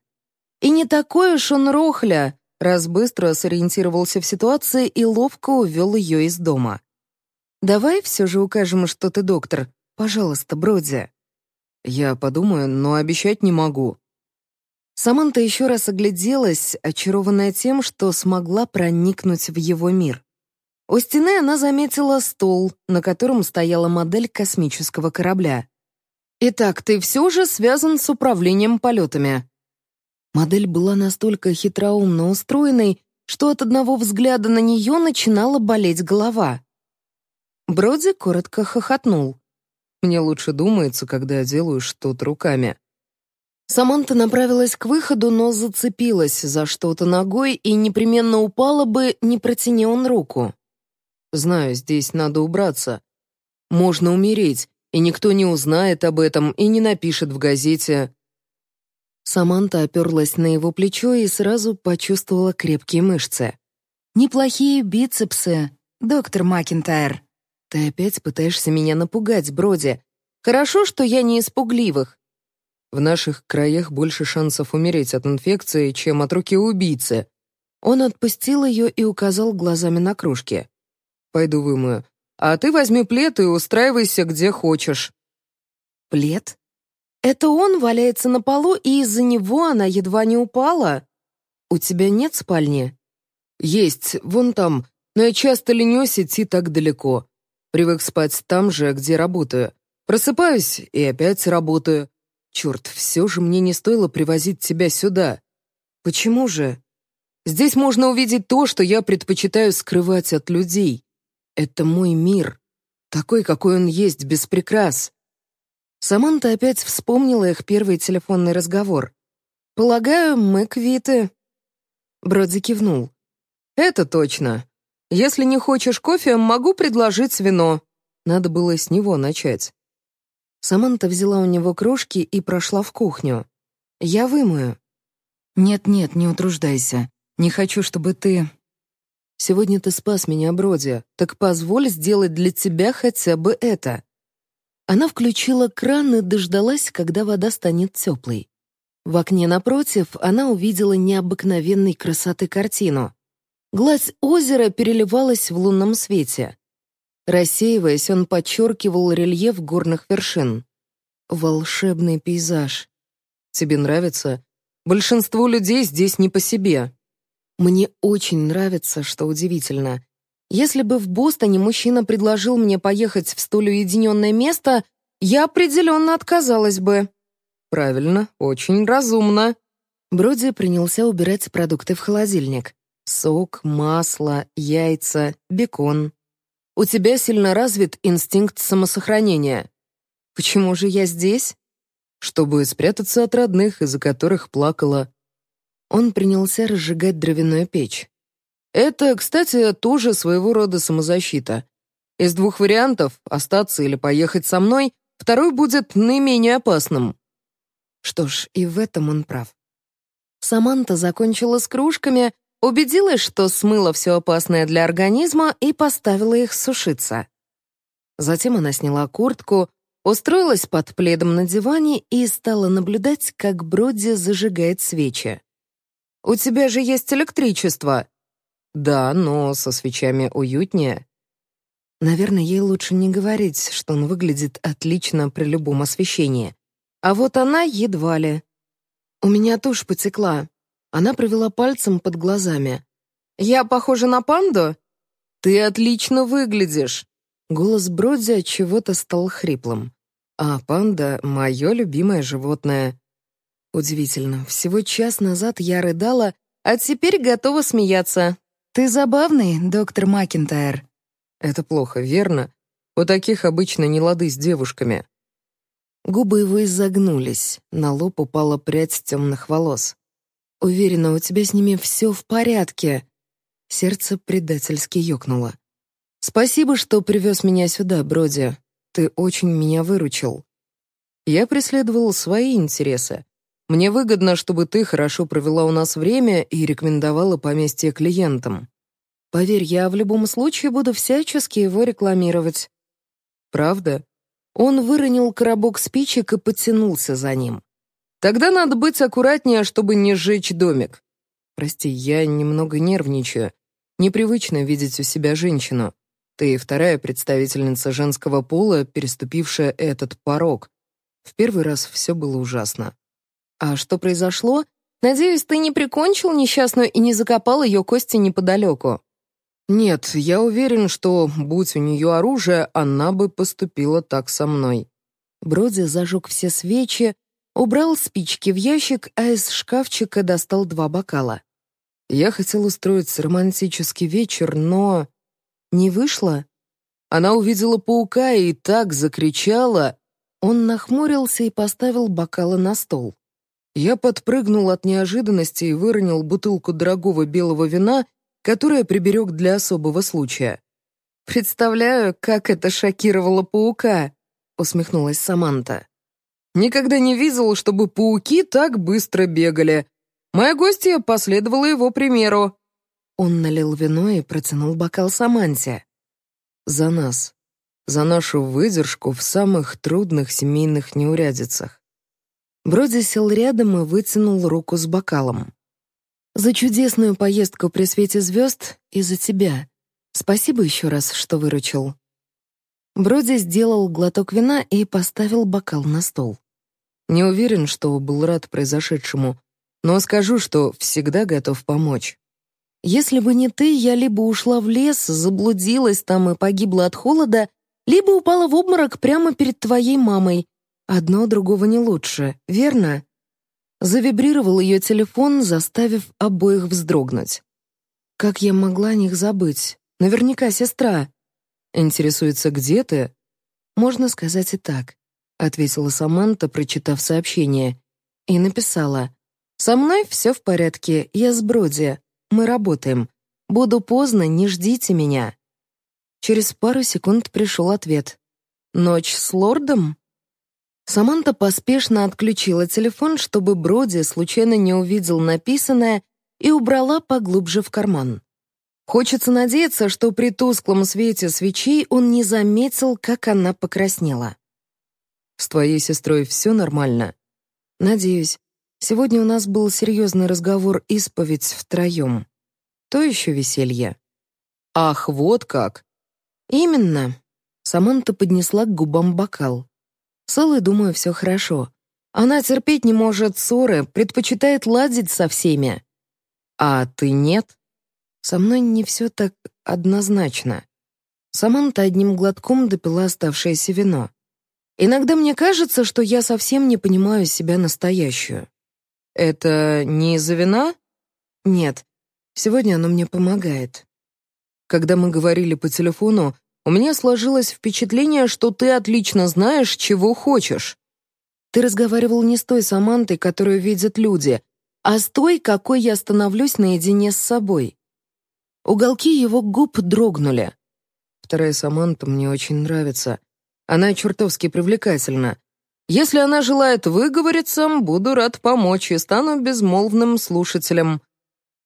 И не такой уж он рохля, раз быстро сориентировался в ситуации и ловко увел ее из дома. «Давай все же укажем, что ты доктор. Пожалуйста, Броди». «Я подумаю, но обещать не могу». Саманта еще раз огляделась, очарованная тем, что смогла проникнуть в его мир. У стены она заметила стол, на котором стояла модель космического корабля. «Итак, ты все же связан с управлением полетами». Модель была настолько хитроумно устроенной, что от одного взгляда на нее начинала болеть голова. Броди коротко хохотнул. «Мне лучше думается, когда я делаю что-то руками». Саманта направилась к выходу, но зацепилась за что-то ногой и непременно упала бы, не протяни он руку. «Знаю, здесь надо убраться. Можно умереть, и никто не узнает об этом и не напишет в газете». Саманта оперлась на его плечо и сразу почувствовала крепкие мышцы. «Неплохие бицепсы, доктор Макинтайр». «Ты опять пытаешься меня напугать, Броди. Хорошо, что я не из пугливых. В наших краях больше шансов умереть от инфекции, чем от руки убийцы». Он отпустил ее и указал глазами на кружки. «Пойду вымою. А ты возьми плед и устраивайся где хочешь». «Плед? Это он валяется на полу, и из-за него она едва не упала? У тебя нет спальни?» «Есть, вон там, но я часто ленюсь идти так далеко. Привык спать там же, где работаю. Просыпаюсь и опять работаю. Черт, все же мне не стоило привозить тебя сюда. Почему же? Здесь можно увидеть то, что я предпочитаю скрывать от людей. Это мой мир. Такой, какой он есть, без прикрас. Саманта опять вспомнила их первый телефонный разговор. «Полагаю, мы квиты». Броди кивнул. «Это точно. Если не хочешь кофе, могу предложить вино. Надо было с него начать. Саманта взяла у него кружки и прошла в кухню. Я вымою. Нет-нет, не утруждайся. Не хочу, чтобы ты... Сегодня ты спас меня, Броди, так позволь сделать для тебя хотя бы это. Она включила кран и дождалась, когда вода станет теплой. В окне напротив она увидела необыкновенной красоты картину. Гладь озера переливалась в лунном свете. Рассеиваясь, он подчеркивал рельеф горных вершин. Волшебный пейзаж. Тебе нравится? Большинству людей здесь не по себе. Мне очень нравится, что удивительно. Если бы в Бостоне мужчина предложил мне поехать в столь уединенное место, я определенно отказалась бы. Правильно, очень разумно. Броди принялся убирать продукты в холодильник. Сок, масло, яйца, бекон. У тебя сильно развит инстинкт самосохранения. Почему же я здесь? Чтобы спрятаться от родных, из-за которых плакала. Он принялся разжигать дровяную печь. Это, кстати, тоже своего рода самозащита. Из двух вариантов, остаться или поехать со мной, второй будет наименее опасным. Что ж, и в этом он прав. Саманта закончила с кружками, Убедилась, что смыла все опасное для организма и поставила их сушиться. Затем она сняла куртку, устроилась под пледом на диване и стала наблюдать, как Броди зажигает свечи. «У тебя же есть электричество!» «Да, но со свечами уютнее». Наверное, ей лучше не говорить, что он выглядит отлично при любом освещении. А вот она едва ли. «У меня тушь потекла», она провела пальцем под глазами. «Я похожа на панду?» «Ты отлично выглядишь!» Голос Броди от чего-то стал хриплым. «А панда — мое любимое животное». Удивительно, всего час назад я рыдала, а теперь готова смеяться. «Ты забавный, доктор Макинтайр». «Это плохо, верно? У таких обычно не лады с девушками. Губы его изогнулись, на лоб упала прядь темных волос. «Уверена, у тебя с ними все в порядке». Сердце предательски ёкнуло. «Спасибо, что привез меня сюда, Броди. Ты очень меня выручил». Я преследовал свои интересы. Мне выгодно, чтобы ты хорошо провела у нас время и рекомендовала поместье клиентам. Поверь, я в любом случае буду всячески его рекламировать. Правда? Он выронил коробок спичек и потянулся за ним. Тогда надо быть аккуратнее, чтобы не сжечь домик. Прости, я немного нервничаю. Непривычно видеть у себя женщину. Ты вторая представительница женского пола, переступившая этот порог. В первый раз все было ужасно. А что произошло? Надеюсь, ты не прикончил несчастную и не закопал ее кости неподалеку. Нет, я уверен, что, будь у нее оружие, она бы поступила так со мной. Броди зажег все свечи, убрал спички в ящик, а из шкафчика достал два бокала. Я хотел устроить романтический вечер, но... Не вышло? Она увидела паука и так закричала. Он нахмурился и поставил бокалы на стол. Я подпрыгнул от неожиданности и выронил бутылку дорогого белого вина которое приберег для особого случая. «Представляю, как это шокировало паука», — усмехнулась Саманта. «Никогда не видел, чтобы пауки так быстро бегали. Моя гостья последовала его примеру». Он налил вино и протянул бокал Саманте. «За нас. За нашу выдержку в самых трудных семейных неурядицах». Броди сел рядом и вытянул руку с бокалом. За чудесную поездку при свете звезд и за тебя. Спасибо еще раз, что выручил». Броди сделал глоток вина и поставил бокал на стол. «Не уверен, что был рад произошедшему, но скажу, что всегда готов помочь». «Если бы не ты, я либо ушла в лес, заблудилась там и погибла от холода, либо упала в обморок прямо перед твоей мамой. Одно другого не лучше, верно?» Завибрировал ее телефон, заставив обоих вздрогнуть. Как я могла о них забыть? Наверняка сестра. Интересуется, где ты? Можно сказать и так, ответила Саманта, прочитав сообщение, и написала: Со мной все в порядке, я с Броди. Мы работаем. Буду поздно, не ждите меня. Через пару секунд пришел ответ. Ночь с лордом? Саманта поспешно отключила телефон, чтобы Броди случайно не увидел написанное и убрала поглубже в карман. Хочется надеяться, что при тусклом свете свечей он не заметил, как она покраснела. «С твоей сестрой все нормально?» «Надеюсь. Сегодня у нас был серьезный разговор исповедь втроем. То еще веселье». «Ах, вот как!» «Именно». Саманта поднесла к губам бокал. С Эллой, думаю, все хорошо. Она терпеть не может ссоры, предпочитает ладить со всеми. А ты нет? Со мной не все так однозначно. Саманта одним глотком допила оставшееся вино. Иногда мне кажется, что я совсем не понимаю себя настоящую. Это не из-за вина? Нет. Сегодня оно мне помогает. Когда мы говорили по телефону, у меня сложилось впечатление, что ты отлично знаешь, чего хочешь. Ты разговаривал не с той Самантой, которую видят люди, а с той, какой я становлюсь наедине с собой. Уголки его губ дрогнули. Вторая Саманта мне очень нравится. Она чертовски привлекательна. Если она желает выговориться, буду рад помочь и стану безмолвным слушателем».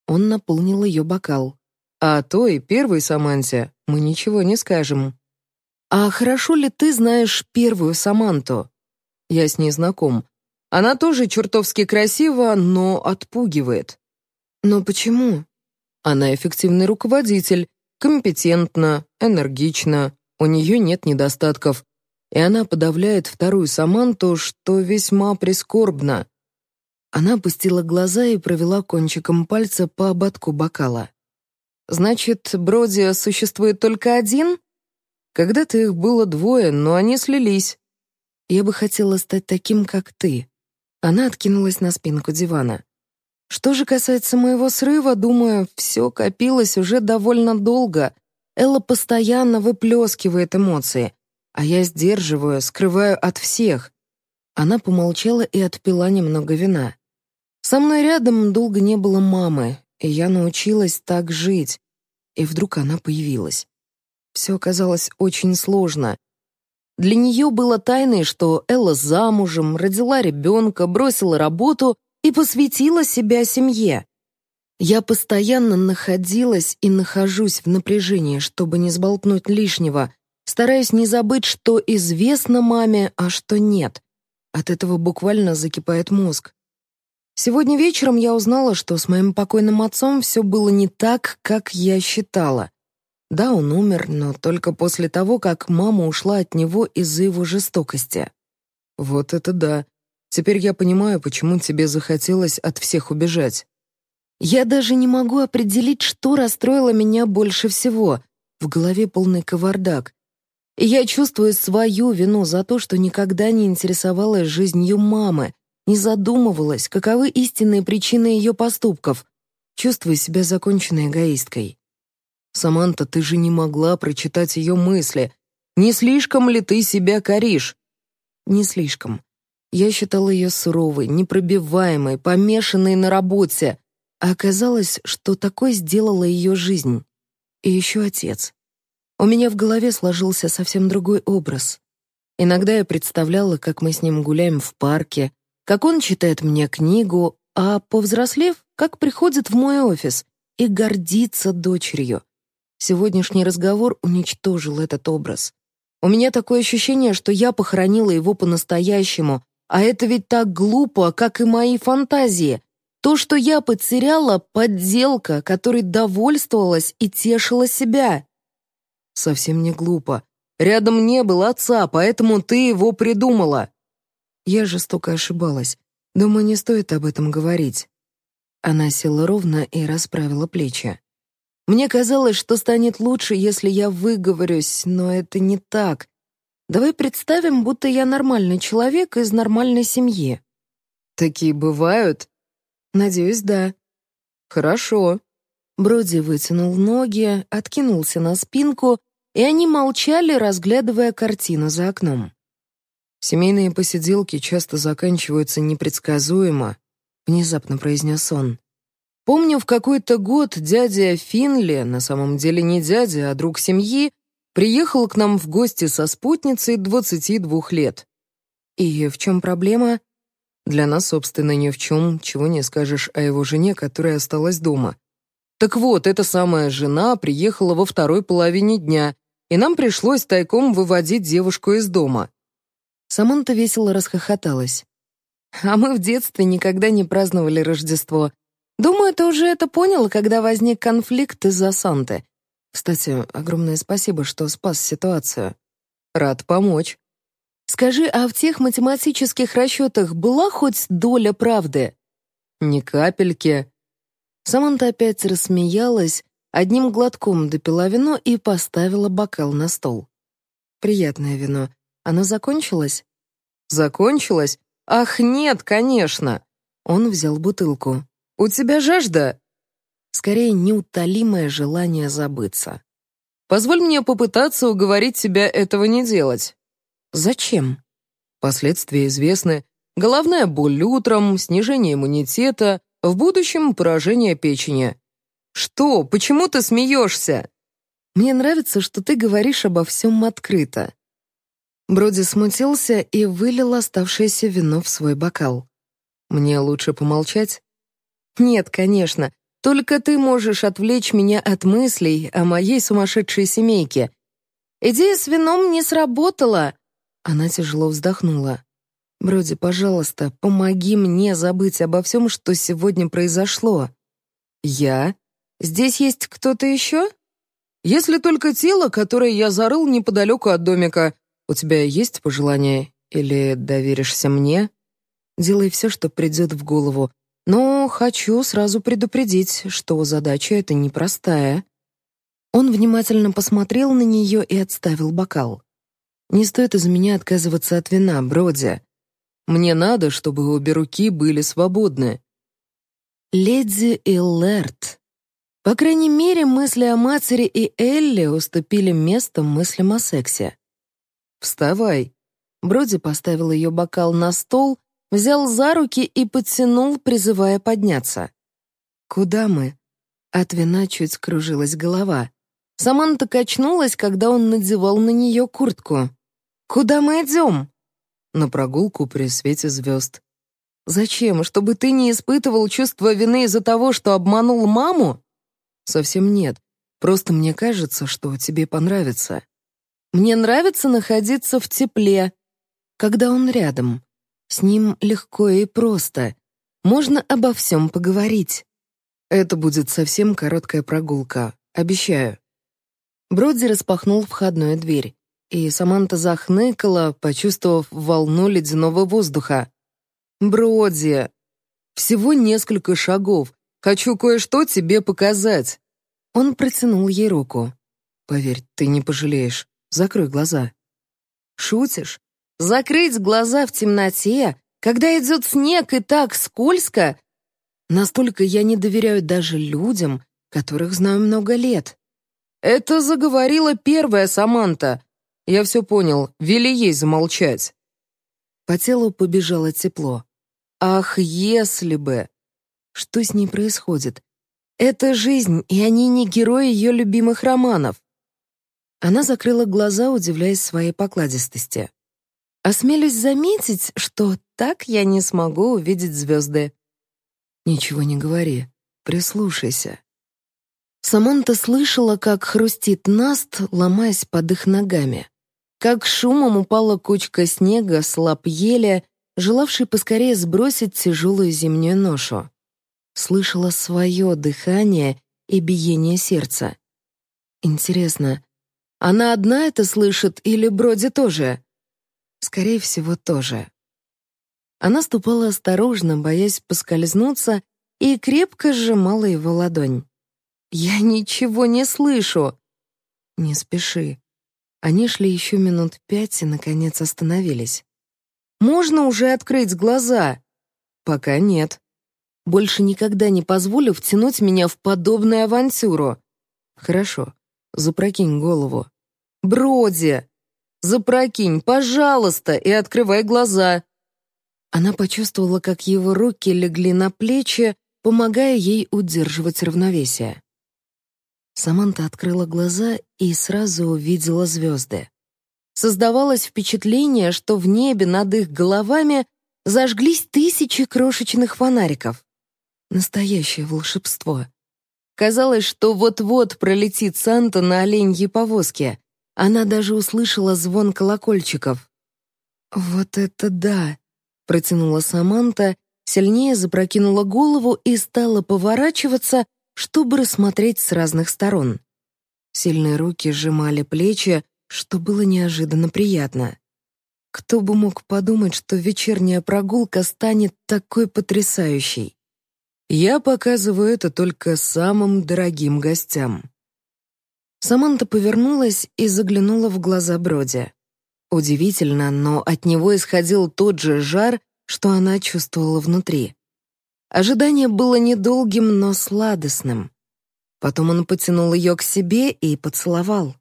Он наполнил ее бокал. А той, первой Саманте, мы ничего не скажем. А хорошо ли ты знаешь первую Саманту? Я с ней знаком. Она тоже чертовски красива, но отпугивает. Но почему? Она эффективный руководитель, компетентна, энергична, у нее нет недостатков, и она подавляет вторую Саманту, что весьма прискорбно. Она опустила глаза и провела кончиком пальца по ободку бокала. Значит, Броди существует только один? Когда-то их было двое, но они слились. Я бы хотела стать таким, как ты. Она откинулась на спинку дивана. Что же касается моего срыва, думаю, все копилось уже довольно долго. Элла постоянно выплескивает эмоции. А я сдерживаю, скрываю от всех. Она помолчала и отпила немного вина. Со мной рядом долго не было мамы, и я научилась так жить. И вдруг она появилась. Все оказалось очень сложно. Для нее было тайной, что Элла замужем, родила ребенка, бросила работу и посвятила себя семье. Я постоянно находилась и нахожусь в напряжении, чтобы не сболтнуть лишнего, стараюсь не забыть, что известно маме, а что нет. От этого буквально закипает мозг. Сегодня вечером я узнала, что с моим покойным отцом все было не так, как я считала. Да, он умер, но только после того, как мама ушла от него из-за его жестокости. Вот это да. Теперь я понимаю, почему тебе захотелось от всех убежать. Я даже не могу определить, что расстроило меня больше всего. В голове полный кавардак. Я чувствую свою вину за то, что никогда не интересовалась жизнью мамы, не задумывалась, каковы истинные причины ее поступков. Чувствую себя законченной эгоисткой. «Саманта, ты же не могла прочитать ее мысли. Не слишком ли ты себя коришь?» «Не слишком. Я считала ее суровой, непробиваемой, помешанной на работе. А оказалось, что такой сделала ее жизнь. И еще отец. У меня в голове сложился совсем другой образ. Иногда я представляла, как мы с ним гуляем в парке, как он читает мне книгу, а, повзрослев, как приходит в мой офис и гордится дочерью. Сегодняшний разговор уничтожил этот образ. У меня такое ощущение, что я похоронила его по-настоящему, а это ведь так глупо, как и мои фантазии. То, что я потеряла, подделка, которой довольствовалась и тешила себя. Совсем не глупо. Рядом не было отца, поэтому ты его придумала. Я жестоко ошибалась. Думаю, не стоит об этом говорить. Она села ровно и расправила плечи. Мне казалось, что станет лучше, если я выговорюсь, но это не так. Давай представим, будто я нормальный человек из нормальной семьи. Такие бывают? Надеюсь, да. Хорошо. Броди вытянул ноги, откинулся на спинку, и они молчали, разглядывая картину за окном. Семейные посиделки часто заканчиваются непредсказуемо, внезапно произнес он. Помню, в какой-то год дядя Финли, на самом деле не дядя, а друг семьи, приехал к нам в гости со спутницей 22 лет. И в чем проблема? Для нас, собственно, ни в чем, чего не скажешь о его жене, которая осталась дома. Так вот, эта самая жена приехала во второй половине дня, и нам пришлось тайком выводить девушку из дома. Саманта весело расхохоталась. «А мы в детстве никогда не праздновали Рождество. Думаю, ты уже это понял, когда возник конфликт из-за Санты. Кстати, огромное спасибо, что спас ситуацию. Рад помочь. Скажи, а в тех математических расчетах была хоть доля правды? Ни капельки. Саманта опять рассмеялась, одним глотком допила вино и поставила бокал на стол. Приятное вино. Оно закончилось? Закончилось? Ах, нет, конечно. Он взял бутылку. У тебя жажда? Скорее, неутолимое желание забыться. Позволь мне попытаться уговорить тебя этого не делать. Зачем? Последствия известны. Головная боль утром, снижение иммунитета, в будущем поражение печени. Что? Почему ты смеешься? Мне нравится, что ты говоришь обо всем открыто. Броди смутился и вылил оставшееся вино в свой бокал. «Мне лучше помолчать?» «Нет, конечно. Только ты можешь отвлечь меня от мыслей о моей сумасшедшей семейке. Идея с вином не сработала». Она тяжело вздохнула. «Броди, пожалуйста, помоги мне забыть обо всем, что сегодня произошло». «Я? Здесь есть кто-то еще?» «Если только тело, которое я зарыл неподалеку от домика. У тебя есть пожелания? Или доверишься мне? Делай все, что придет в голову. Но хочу сразу предупредить, что задача эта непростая. Он внимательно посмотрел на нее и отставил бокал. «Не стоит из меня отказываться от вина, Броди. Мне надо, чтобы обе руки были свободны». Леди Иллерт. По крайней мере, мысли о матери и Элли уступили место мыслям о сексе. Вставай». Броди поставил ее бокал на стол, взял за руки и подтянул, призывая подняться. «Куда мы?» От вина чуть кружилась голова. Саманта качнулась, когда он надевал на нее куртку. «Куда мы идем?» «На прогулку при свете звезд». «Зачем? Чтобы ты не испытывал чувство вины из-за того, что обманул маму?» «Совсем нет. Просто мне кажется, что тебе понравится». «Мне нравится находиться в тепле, когда он рядом. С ним легко и просто. Можно обо всем поговорить». «Это будет совсем короткая прогулка, обещаю». Бродзи распахнул входную дверь, и Саманта захныкала, почувствовав волну ледяного воздуха. «Броди, всего несколько шагов. Хочу кое-что тебе показать». Он протянул ей руку. «Поверь, ты не пожалеешь. Закрой глаза». «Шутишь? Закрыть глаза в темноте, когда идет снег и так скользко? Настолько я не доверяю даже людям, которых знаю много лет». «Это заговорила первая Саманта. Я все понял, вели ей замолчать». По телу побежало тепло. Ах, если бы! Что с ней происходит? Это жизнь, и они не герои ее любимых романов. Она закрыла глаза, удивляясь своей покладистости. Осмелюсь заметить, что так я не смогу увидеть звезды. Ничего не говори, прислушайся. Саманта слышала, как хрустит наст, ломаясь под их ногами. Как шумом упала кучка снега с лап еля, желавший поскорее сбросить тяжелую зимнюю ношу. Слышала свое дыхание и биение сердца. Интересно, она одна это слышит или Броди тоже? Скорее всего, тоже. Она ступала осторожно, боясь поскользнуться, и крепко сжимала его ладонь. «Я ничего не слышу!» «Не спеши». Они шли еще минут пять и, наконец, остановились. Можно уже открыть глаза? Пока нет. Больше никогда не позволю втянуть меня в подобную авантюру. Хорошо, запрокинь голову. Броди! Запрокинь, пожалуйста, и открывай глаза. Она почувствовала, как его руки легли на плечи, помогая ей удерживать равновесие. Саманта открыла глаза и сразу увидела звезды. Создавалось впечатление, что в небе над их головами зажглись тысячи крошечных фонариков. Настоящее волшебство. Казалось, что вот-вот пролетит Санта на оленьей повозке. Она даже услышала звон колокольчиков. «Вот это да!» — протянула Саманта, сильнее запрокинула голову и стала поворачиваться, чтобы рассмотреть с разных сторон. Сильные руки сжимали плечи, что было неожиданно приятно. Кто бы мог подумать, что вечерняя прогулка станет такой потрясающей? Я показываю это только самым дорогим гостям. Саманта повернулась и заглянула в глаза Броди. Удивительно, но от него исходил тот же жар, что она чувствовала внутри. Ожидание было недолгим, но сладостным. Потом он потянул ее к себе и поцеловал.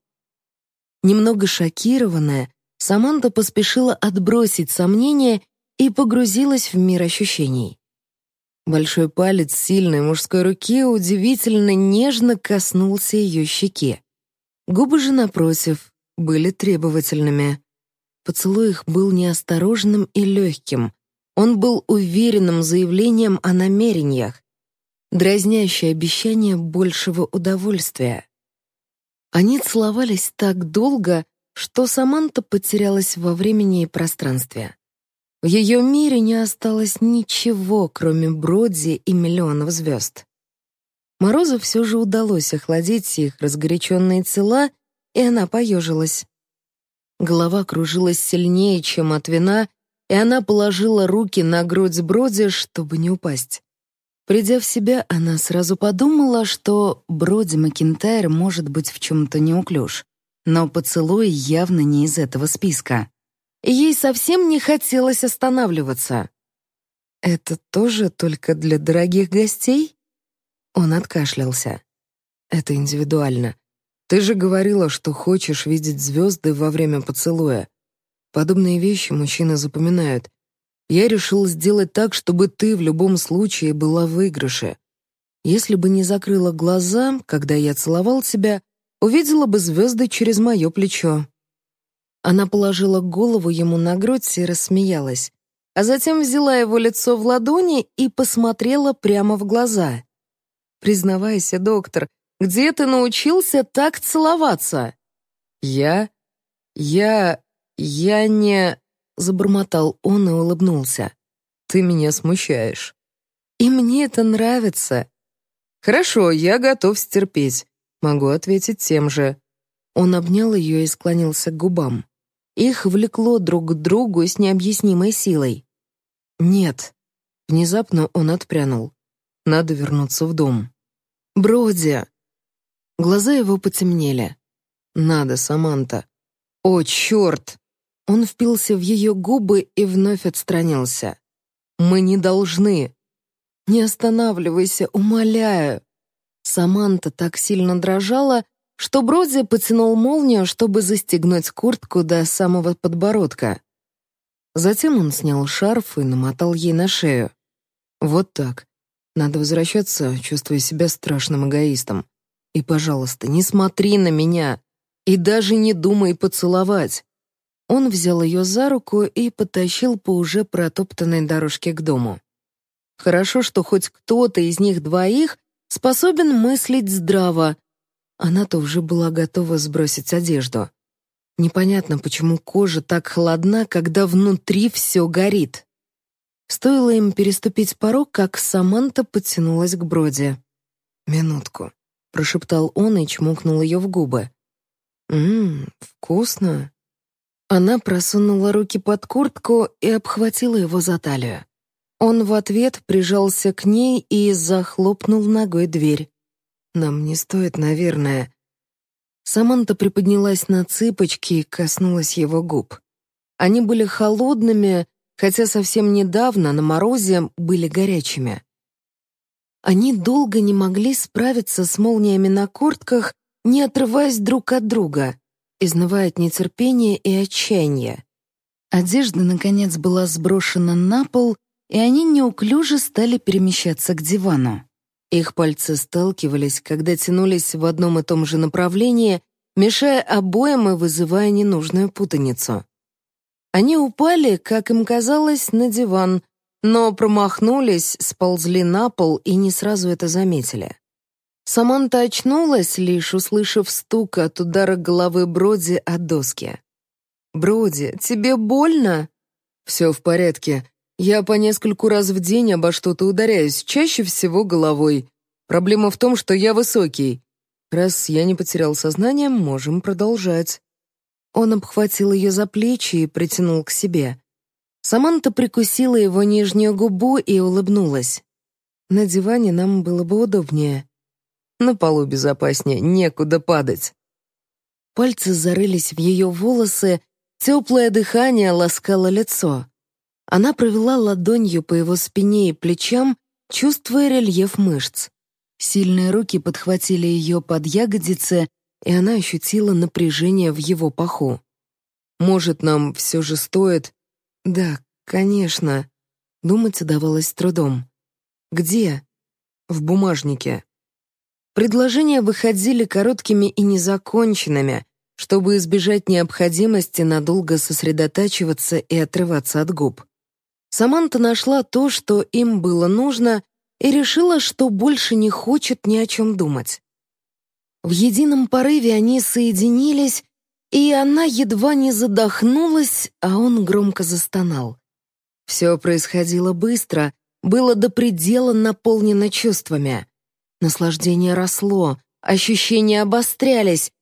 Немного шокированная, Саманта поспешила отбросить сомнения и погрузилась в мир ощущений. Большой палец сильной мужской руки удивительно нежно коснулся ее щеки. Губы же, напротив, были требовательными. Поцелуй их был неосторожным и легким. Он был уверенным заявлением о намерениях, дразнящее обещание большего удовольствия. Они целовались так долго, что Саманта потерялась во времени и пространстве. В ее мире не осталось ничего, кроме Броди и миллионов звезд. Морозу все же удалось охладить их разгоряченные тела, и она поежилась. Голова кружилась сильнее, чем от вина, и она положила руки на грудь Броди, чтобы не упасть. Придя в себя, она сразу подумала, что Броди Макинтайр может быть в чем-то неуклюж. Но поцелуй явно не из этого списка. Ей совсем не хотелось останавливаться. «Это тоже только для дорогих гостей?» Он откашлялся. «Это индивидуально. Ты же говорила, что хочешь видеть звезды во время поцелуя. Подобные вещи мужчины запоминают. Я решил сделать так, чтобы ты в любом случае была в выигрыше. Если бы не закрыла глаза, когда я целовал себя, увидела бы звезды через мое плечо. Она положила голову ему на грудь и рассмеялась, а затем взяла его лицо в ладони и посмотрела прямо в глаза. «Признавайся, доктор, где ты научился так целоваться?» «Я? Я... я не...» — забормотал он и улыбнулся. «Ты меня смущаешь». «И мне это нравится». «Хорошо, я готов стерпеть. Могу ответить тем же». Он обнял ее и склонился к губам. Их влекло друг к другу с необъяснимой силой. «Нет». Внезапно он отпрянул. «Надо вернуться в дом». «Броди!» Глаза его потемнели. «Надо, Саманта». «О, черт!» Он впился в ее губы и вновь отстранился. «Мы не должны!» «Не останавливайся, умоляю!» Саманта так сильно дрожала, что Броди потянул молнию, чтобы застегнуть куртку до самого подбородка. Затем он снял шарф и намотал ей на шею. Вот так. Надо возвращаться, чувствуя себя страшным эгоистом. И, пожалуйста, не смотри на меня. И даже не думай поцеловать. Он взял ее за руку и потащил по уже протоптанной дорожке к дому. Хорошо, что хоть кто-то из них двоих способен мыслить здраво, она-то уже была готова сбросить одежду. Непонятно, почему кожа так холодна, когда внутри все горит. Стоило им переступить порог, как Саманта подтянулась к Броди. «Минутку», — прошептал он и чмокнул ее в губы. «Ммм, вкусно». Она просунула руки под куртку и обхватила его за талию. Он в ответ прижался к ней и захлопнул ногой дверь. Нам не стоит, наверное. Саманта приподнялась на цыпочки и коснулась его губ. Они были холодными, хотя совсем недавно на морозе были горячими. Они долго не могли справиться с молниями на куртках, не отрываясь друг от друга, изнывая от нетерпения и отчаяния. Одежда, наконец, была сброшена на пол, и они неуклюже стали перемещаться к дивану. Их пальцы сталкивались, когда тянулись в одном и том же направлении, мешая обоим и вызывая ненужную путаницу. Они упали, как им казалось, на диван, но промахнулись, сползли на пол и не сразу это заметили. Саманта очнулась, лишь услышав стук от удара головы Броди от доски. «Броди, тебе больно?» «Все в порядке. Я по нескольку раз в день обо что-то ударяюсь, чаще всего головой. Проблема в том, что я высокий. Раз я не потерял сознание, можем продолжать». Он обхватил ее за плечи и притянул к себе. Саманта прикусила его нижнюю губу и улыбнулась. На диване нам было бы удобнее. На полу безопаснее, некуда падать. Пальцы зарылись в ее волосы, теплое дыхание ласкало лицо. Она провела ладонью по его спине и плечам, чувствуя рельеф мышц. Сильные руки подхватили ее под ягодицы, и она ощутила напряжение в его паху. «Может, нам все же стоит...» «Да, конечно». Думать удавалось с трудом. «Где?» «В бумажнике». Предложения выходили короткими и незаконченными, чтобы избежать необходимости надолго сосредотачиваться и отрываться от губ. Саманта нашла то, что им было нужно, и решила, что больше не хочет ни о чем думать. В едином порыве они соединились, и она едва не задохнулась, а он громко застонал. Все происходило быстро, было до предела наполнено чувствами. Наслаждение росло, ощущения обострялись,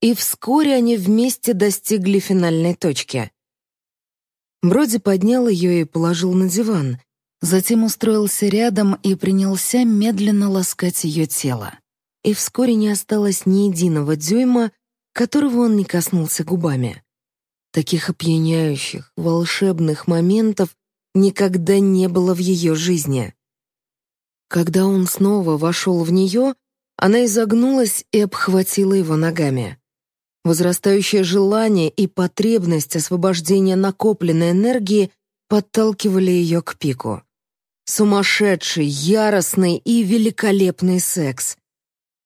и вскоре они вместе достигли финальной точки. Броди поднял ее и положил на диван, затем устроился рядом и принялся медленно ласкать ее тело. И вскоре не осталось ни единого дюйма, которого он не коснулся губами. Таких опьяняющих, волшебных моментов никогда не было в ее жизни. Когда он снова вошел в нее, она изогнулась и обхватила его ногами. Возрастающее желание и потребность освобождения накопленной энергии подталкивали ее к пику. Сумасшедший, яростный и великолепный секс.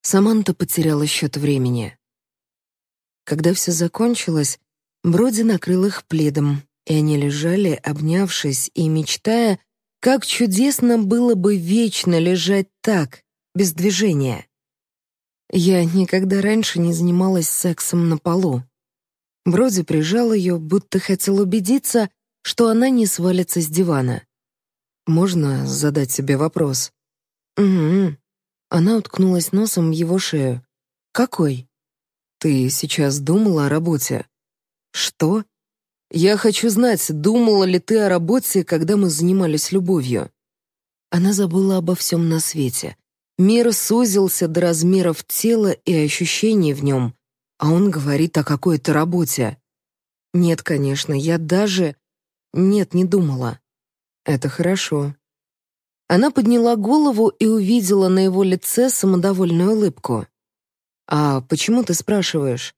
Саманта потеряла счет времени. Когда все закончилось, Броди накрыл их пледом, и они лежали, обнявшись и мечтая, как чудесно было бы вечно лежать так, без движения. Я никогда раньше не занималась сексом на полу. Броди прижал ее, будто хотел убедиться, что она не свалится с дивана. «Можно задать себе вопрос?» «Угу». Она уткнулась носом в его шею. «Какой?» «Ты сейчас думала о работе?» «Что?» «Я хочу знать, думала ли ты о работе, когда мы занимались любовью?» Она забыла обо всем на свете. Мир сузился до размеров тела и ощущений в нем, а он говорит о какой-то работе. Нет, конечно, я даже... Нет, не думала. Это хорошо. Она подняла голову и увидела на его лице самодовольную улыбку. «А почему ты спрашиваешь?»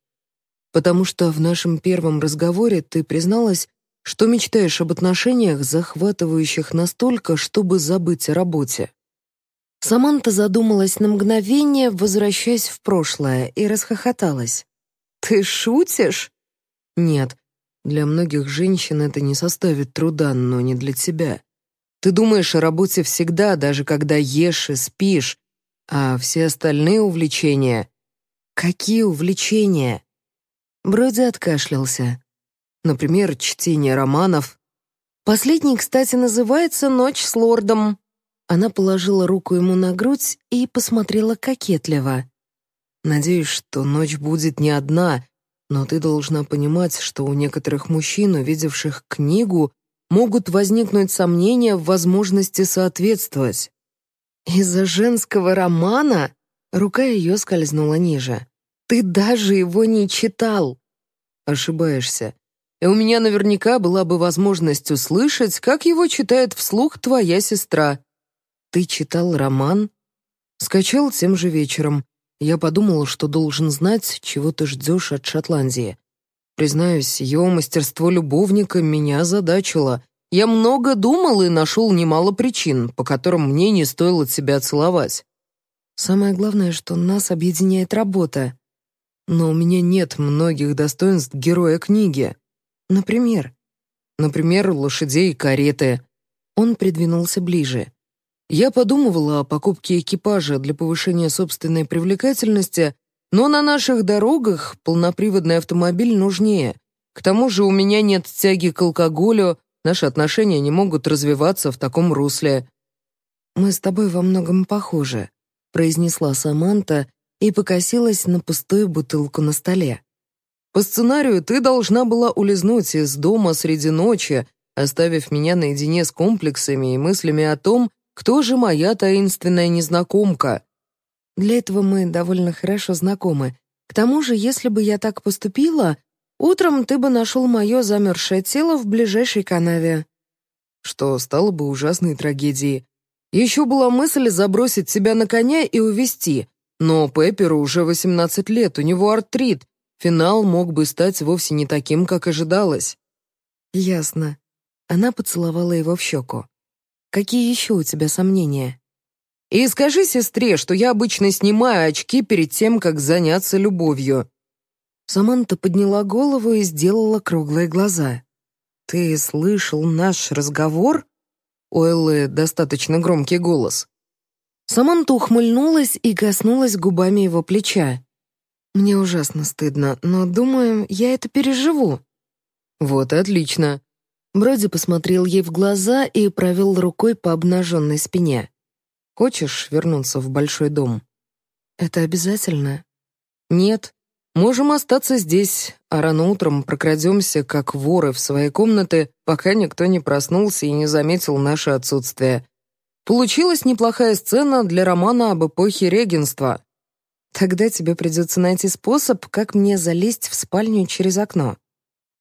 «Потому что в нашем первом разговоре ты призналась, что мечтаешь об отношениях, захватывающих настолько, чтобы забыть о работе. Саманта задумалась на мгновение, возвращаясь в прошлое, и расхохоталась. «Ты шутишь?» «Нет, для многих женщин это не составит труда, но не для тебя. Ты думаешь о работе всегда, даже когда ешь и спишь, а все остальные увлечения...» «Какие увлечения?» Броди откашлялся. Например, чтение романов. Последний, кстати, называется «Ночь с лордом», она положила руку ему на грудь и посмотрела кокетливо. «Надеюсь, что ночь будет не одна, но ты должна понимать, что у некоторых мужчин, увидевших книгу, могут возникнуть сомнения в возможности соответствовать». «Из-за женского романа?» Рука ее скользнула ниже. «Ты даже его не читал!» «Ошибаешься. И у меня наверняка была бы возможность услышать, как его читает вслух твоя сестра». «Ты читал роман?» «Скачал тем же вечером. Я подумал, что должен знать, чего ты ждешь от Шотландии. Признаюсь, его мастерство любовника меня озадачило. Я много думал и нашел немало причин, по которым мне не стоило тебя целовать. Самое главное, что нас объединяет работа. Но у меня нет многих достоинств героя книги. Например? Например, лошадей и кареты. Он придвинулся ближе. Я подумывала о покупке экипажа для повышения собственной привлекательности, но на наших дорогах полноприводный автомобиль нужнее. К тому же у меня нет тяги к алкоголю, наши отношения не могут развиваться в таком русле. «Мы с тобой во многом похожи», — произнесла Саманта и покосилась на пустую бутылку на столе. «По сценарию ты должна была улизнуть из дома среди ночи, оставив меня наедине с комплексами и мыслями о том, кто же моя таинственная незнакомка? Для этого мы довольно хорошо знакомы. К тому же, если бы я так поступила, утром ты бы нашел мое замерзшее тело в ближайшей канаве. Что стало бы ужасной трагедией. Еще была мысль забросить себя на коня и увезти, но Пепперу уже 18 лет, у него артрит. Финал мог бы стать вовсе не таким, как ожидалось. Ясно. Она поцеловала его в щеку. Какие еще у тебя сомнения? И скажи сестре, что я обычно снимаю очки перед тем, как заняться любовью». Саманта подняла голову и сделала круглые глаза. «Ты слышал наш разговор?» У Эллы достаточно громкий голос. Саманта ухмыльнулась и коснулась губами его плеча. «Мне ужасно стыдно, но, думаю, я это переживу». «Вот и отлично. Броди посмотрел ей в глаза и провел рукой по обнаженной спине. «Хочешь вернуться в большой дом?» «Это обязательно?» «Нет. Можем остаться здесь, а рано утром прокрадемся, как воры, в свои комнаты, пока никто не проснулся и не заметил наше отсутствие. Получилась неплохая сцена для романа об эпохе регенства. Тогда тебе придется найти способ, как мне залезть в спальню через окно».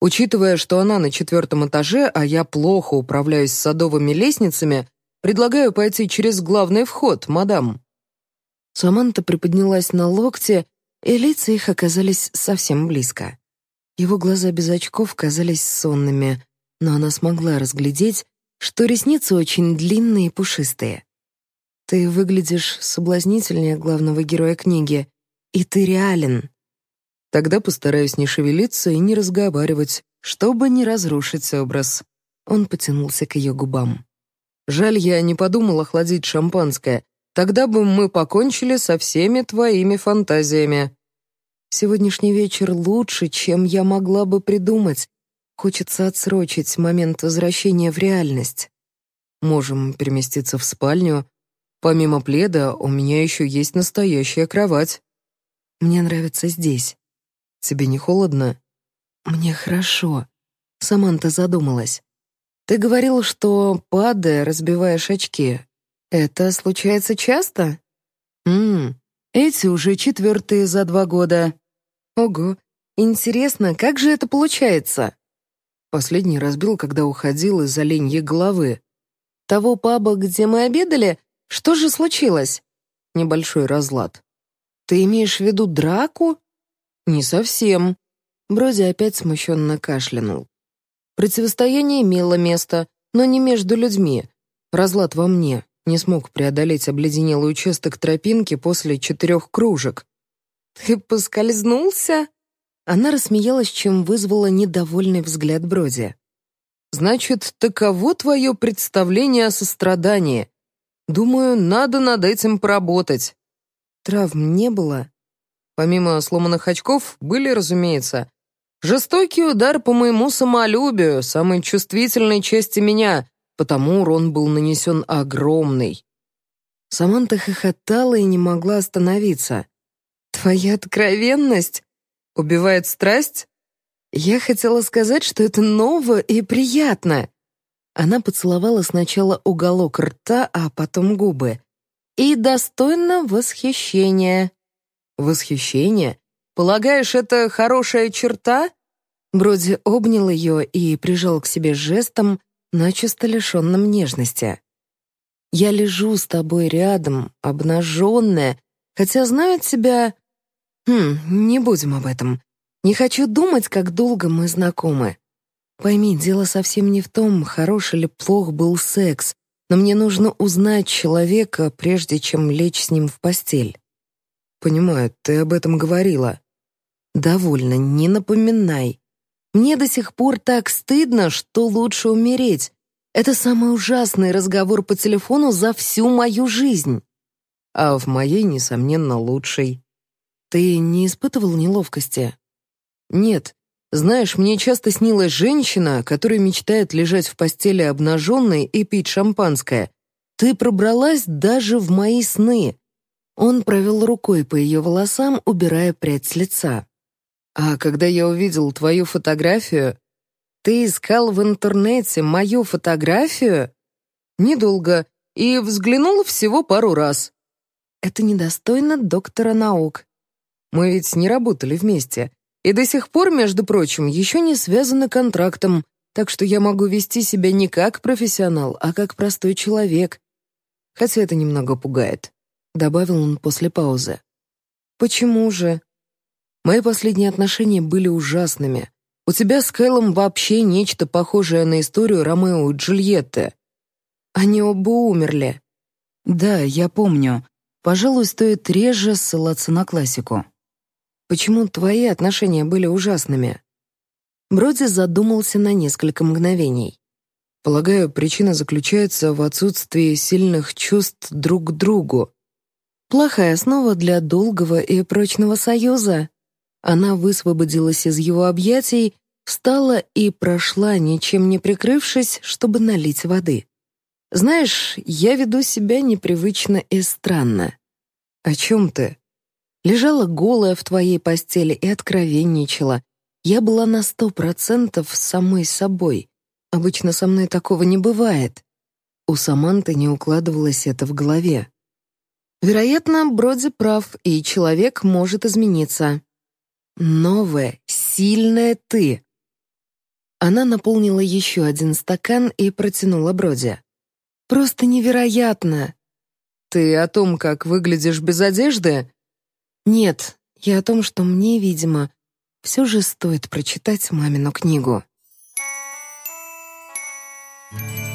Учитывая, что она на четвертом этаже, а я плохо управляюсь с садовыми лестницами, предлагаю пойти через главный вход, мадам». Саманта приподнялась на локте и лица их оказались совсем близко. Его глаза без очков казались сонными, но она смогла разглядеть, что ресницы очень длинные и пушистые. «Ты выглядишь соблазнительнее главного героя книги, и ты реален». Тогда постараюсь не шевелиться и не разговаривать, чтобы не разрушить образ. Он потянулся к ее губам. Жаль, я не подумал охладить шампанское. Тогда бы мы покончили со всеми твоими фантазиями. Сегодняшний вечер лучше, чем я могла бы придумать. Хочется отсрочить момент возвращения в реальность. Можем переместиться в спальню. Помимо пледа, у меня еще есть настоящая кровать. Мне нравится здесь. Тебе не холодно? Мне хорошо. Саманта задумалась. Ты говорил, что, падая, разбиваешь очки. Это случается часто? Ммм, эти уже четвертые за два года. Ого, интересно, как же это получается? Последний разбил, когда уходил из оленьей головы. Того паба, где мы обедали? Что же случилось? Небольшой разлад. Ты имеешь в виду драку? Не совсем. Броди опять смущенно кашлянул. Противостояние имело место, но не между людьми. Разлад во мне. Не смог преодолеть обледенелый участок тропинки после четырех кружек. «Ты поскользнулся?» Она рассмеялась, чем вызвала недовольный взгляд Броди. «Значит, таково твое представление о сострадании. Думаю, надо над этим поработать». Травм не было? Помимо сломанных очков, были, разумеется. Жестокий удар по моему самолюбию, самой чувствительной части меня, потому урон был нанесен огромный. Саманта хохотала и не могла остановиться. «Твоя откровенность убивает страсть?» Я хотела сказать, что это ново и приятно. Она поцеловала сначала уголок рта, а потом губы. И достойно восхищения. Восхищение? Полагаешь, это хорошая черта? Броди обнял ее и прижал к себе жестом, начисто лишенным нежности. «Я лежу с тобой рядом, обнаженная, хотя знаю тебя...» «Хм, не будем об этом. Не хочу думать, как долго мы знакомы. Пойми, дело совсем не в том, хорош или плох был секс, но мне нужно узнать человека, прежде чем лечь с ним в постель». «Понимаю, ты об этом говорила». «Довольно, не напоминай. Мне до сих пор так стыдно, что лучше умереть. Это самый ужасный разговор по телефону за всю мою жизнь. А в моей, несомненно, лучшей. Ты не испытывал неловкости? Нет. Знаешь, мне часто снилась женщина, которая мечтает лежать в постели обнаженной и пить шампанское. Ты пробралась даже в мои сны. Он провел рукой по ее волосам, убирая прядь с лица. А когда я увидел твою фотографию... Ты искал в интернете мою фотографию? Недолго. И взглянул всего пару раз. Это недостойно доктора наук. Мы ведь не работали вместе. И до сих пор, между прочим, еще не связаны контрактом, так что я могу вести себя не как профессионал, а как простой человек. Хотя это немного пугает», — добавил он после паузы. «Почему же?» Мои последние отношения были ужасными. У тебя с Кэллом вообще нечто похожее на историю Ромео и Джульетты. Они оба умерли. Да, я помню. Пожалуй, стоит реже ссылаться на классику. Почему твои отношения были ужасными? Броди задумался на несколько мгновений. Полагаю, причина заключается в отсутствии сильных чувств друг к другу. Плохая основа для долгого и прочного союза. Она высвободилась из его объятий, встала и прошла, ничем не прикрывшись, чтобы налить воды. «Знаешь, я веду себя непривычно и странно». «О чем ты?» Лежала голая в твоей постели и откровенничала. Я была на сто процентов самой собой. Обычно со мной такого не бывает. У Саманты не укладывалось это в голове. Вероятно, Броди прав, и человек может измениться. Новая, сильная ты. Она наполнила еще один стакан и протянула Броди. Просто невероятно. Ты о том, как выглядишь без одежды? Нет, и о том, что мне, видимо, все же стоит прочитать мамину книгу. Thank you.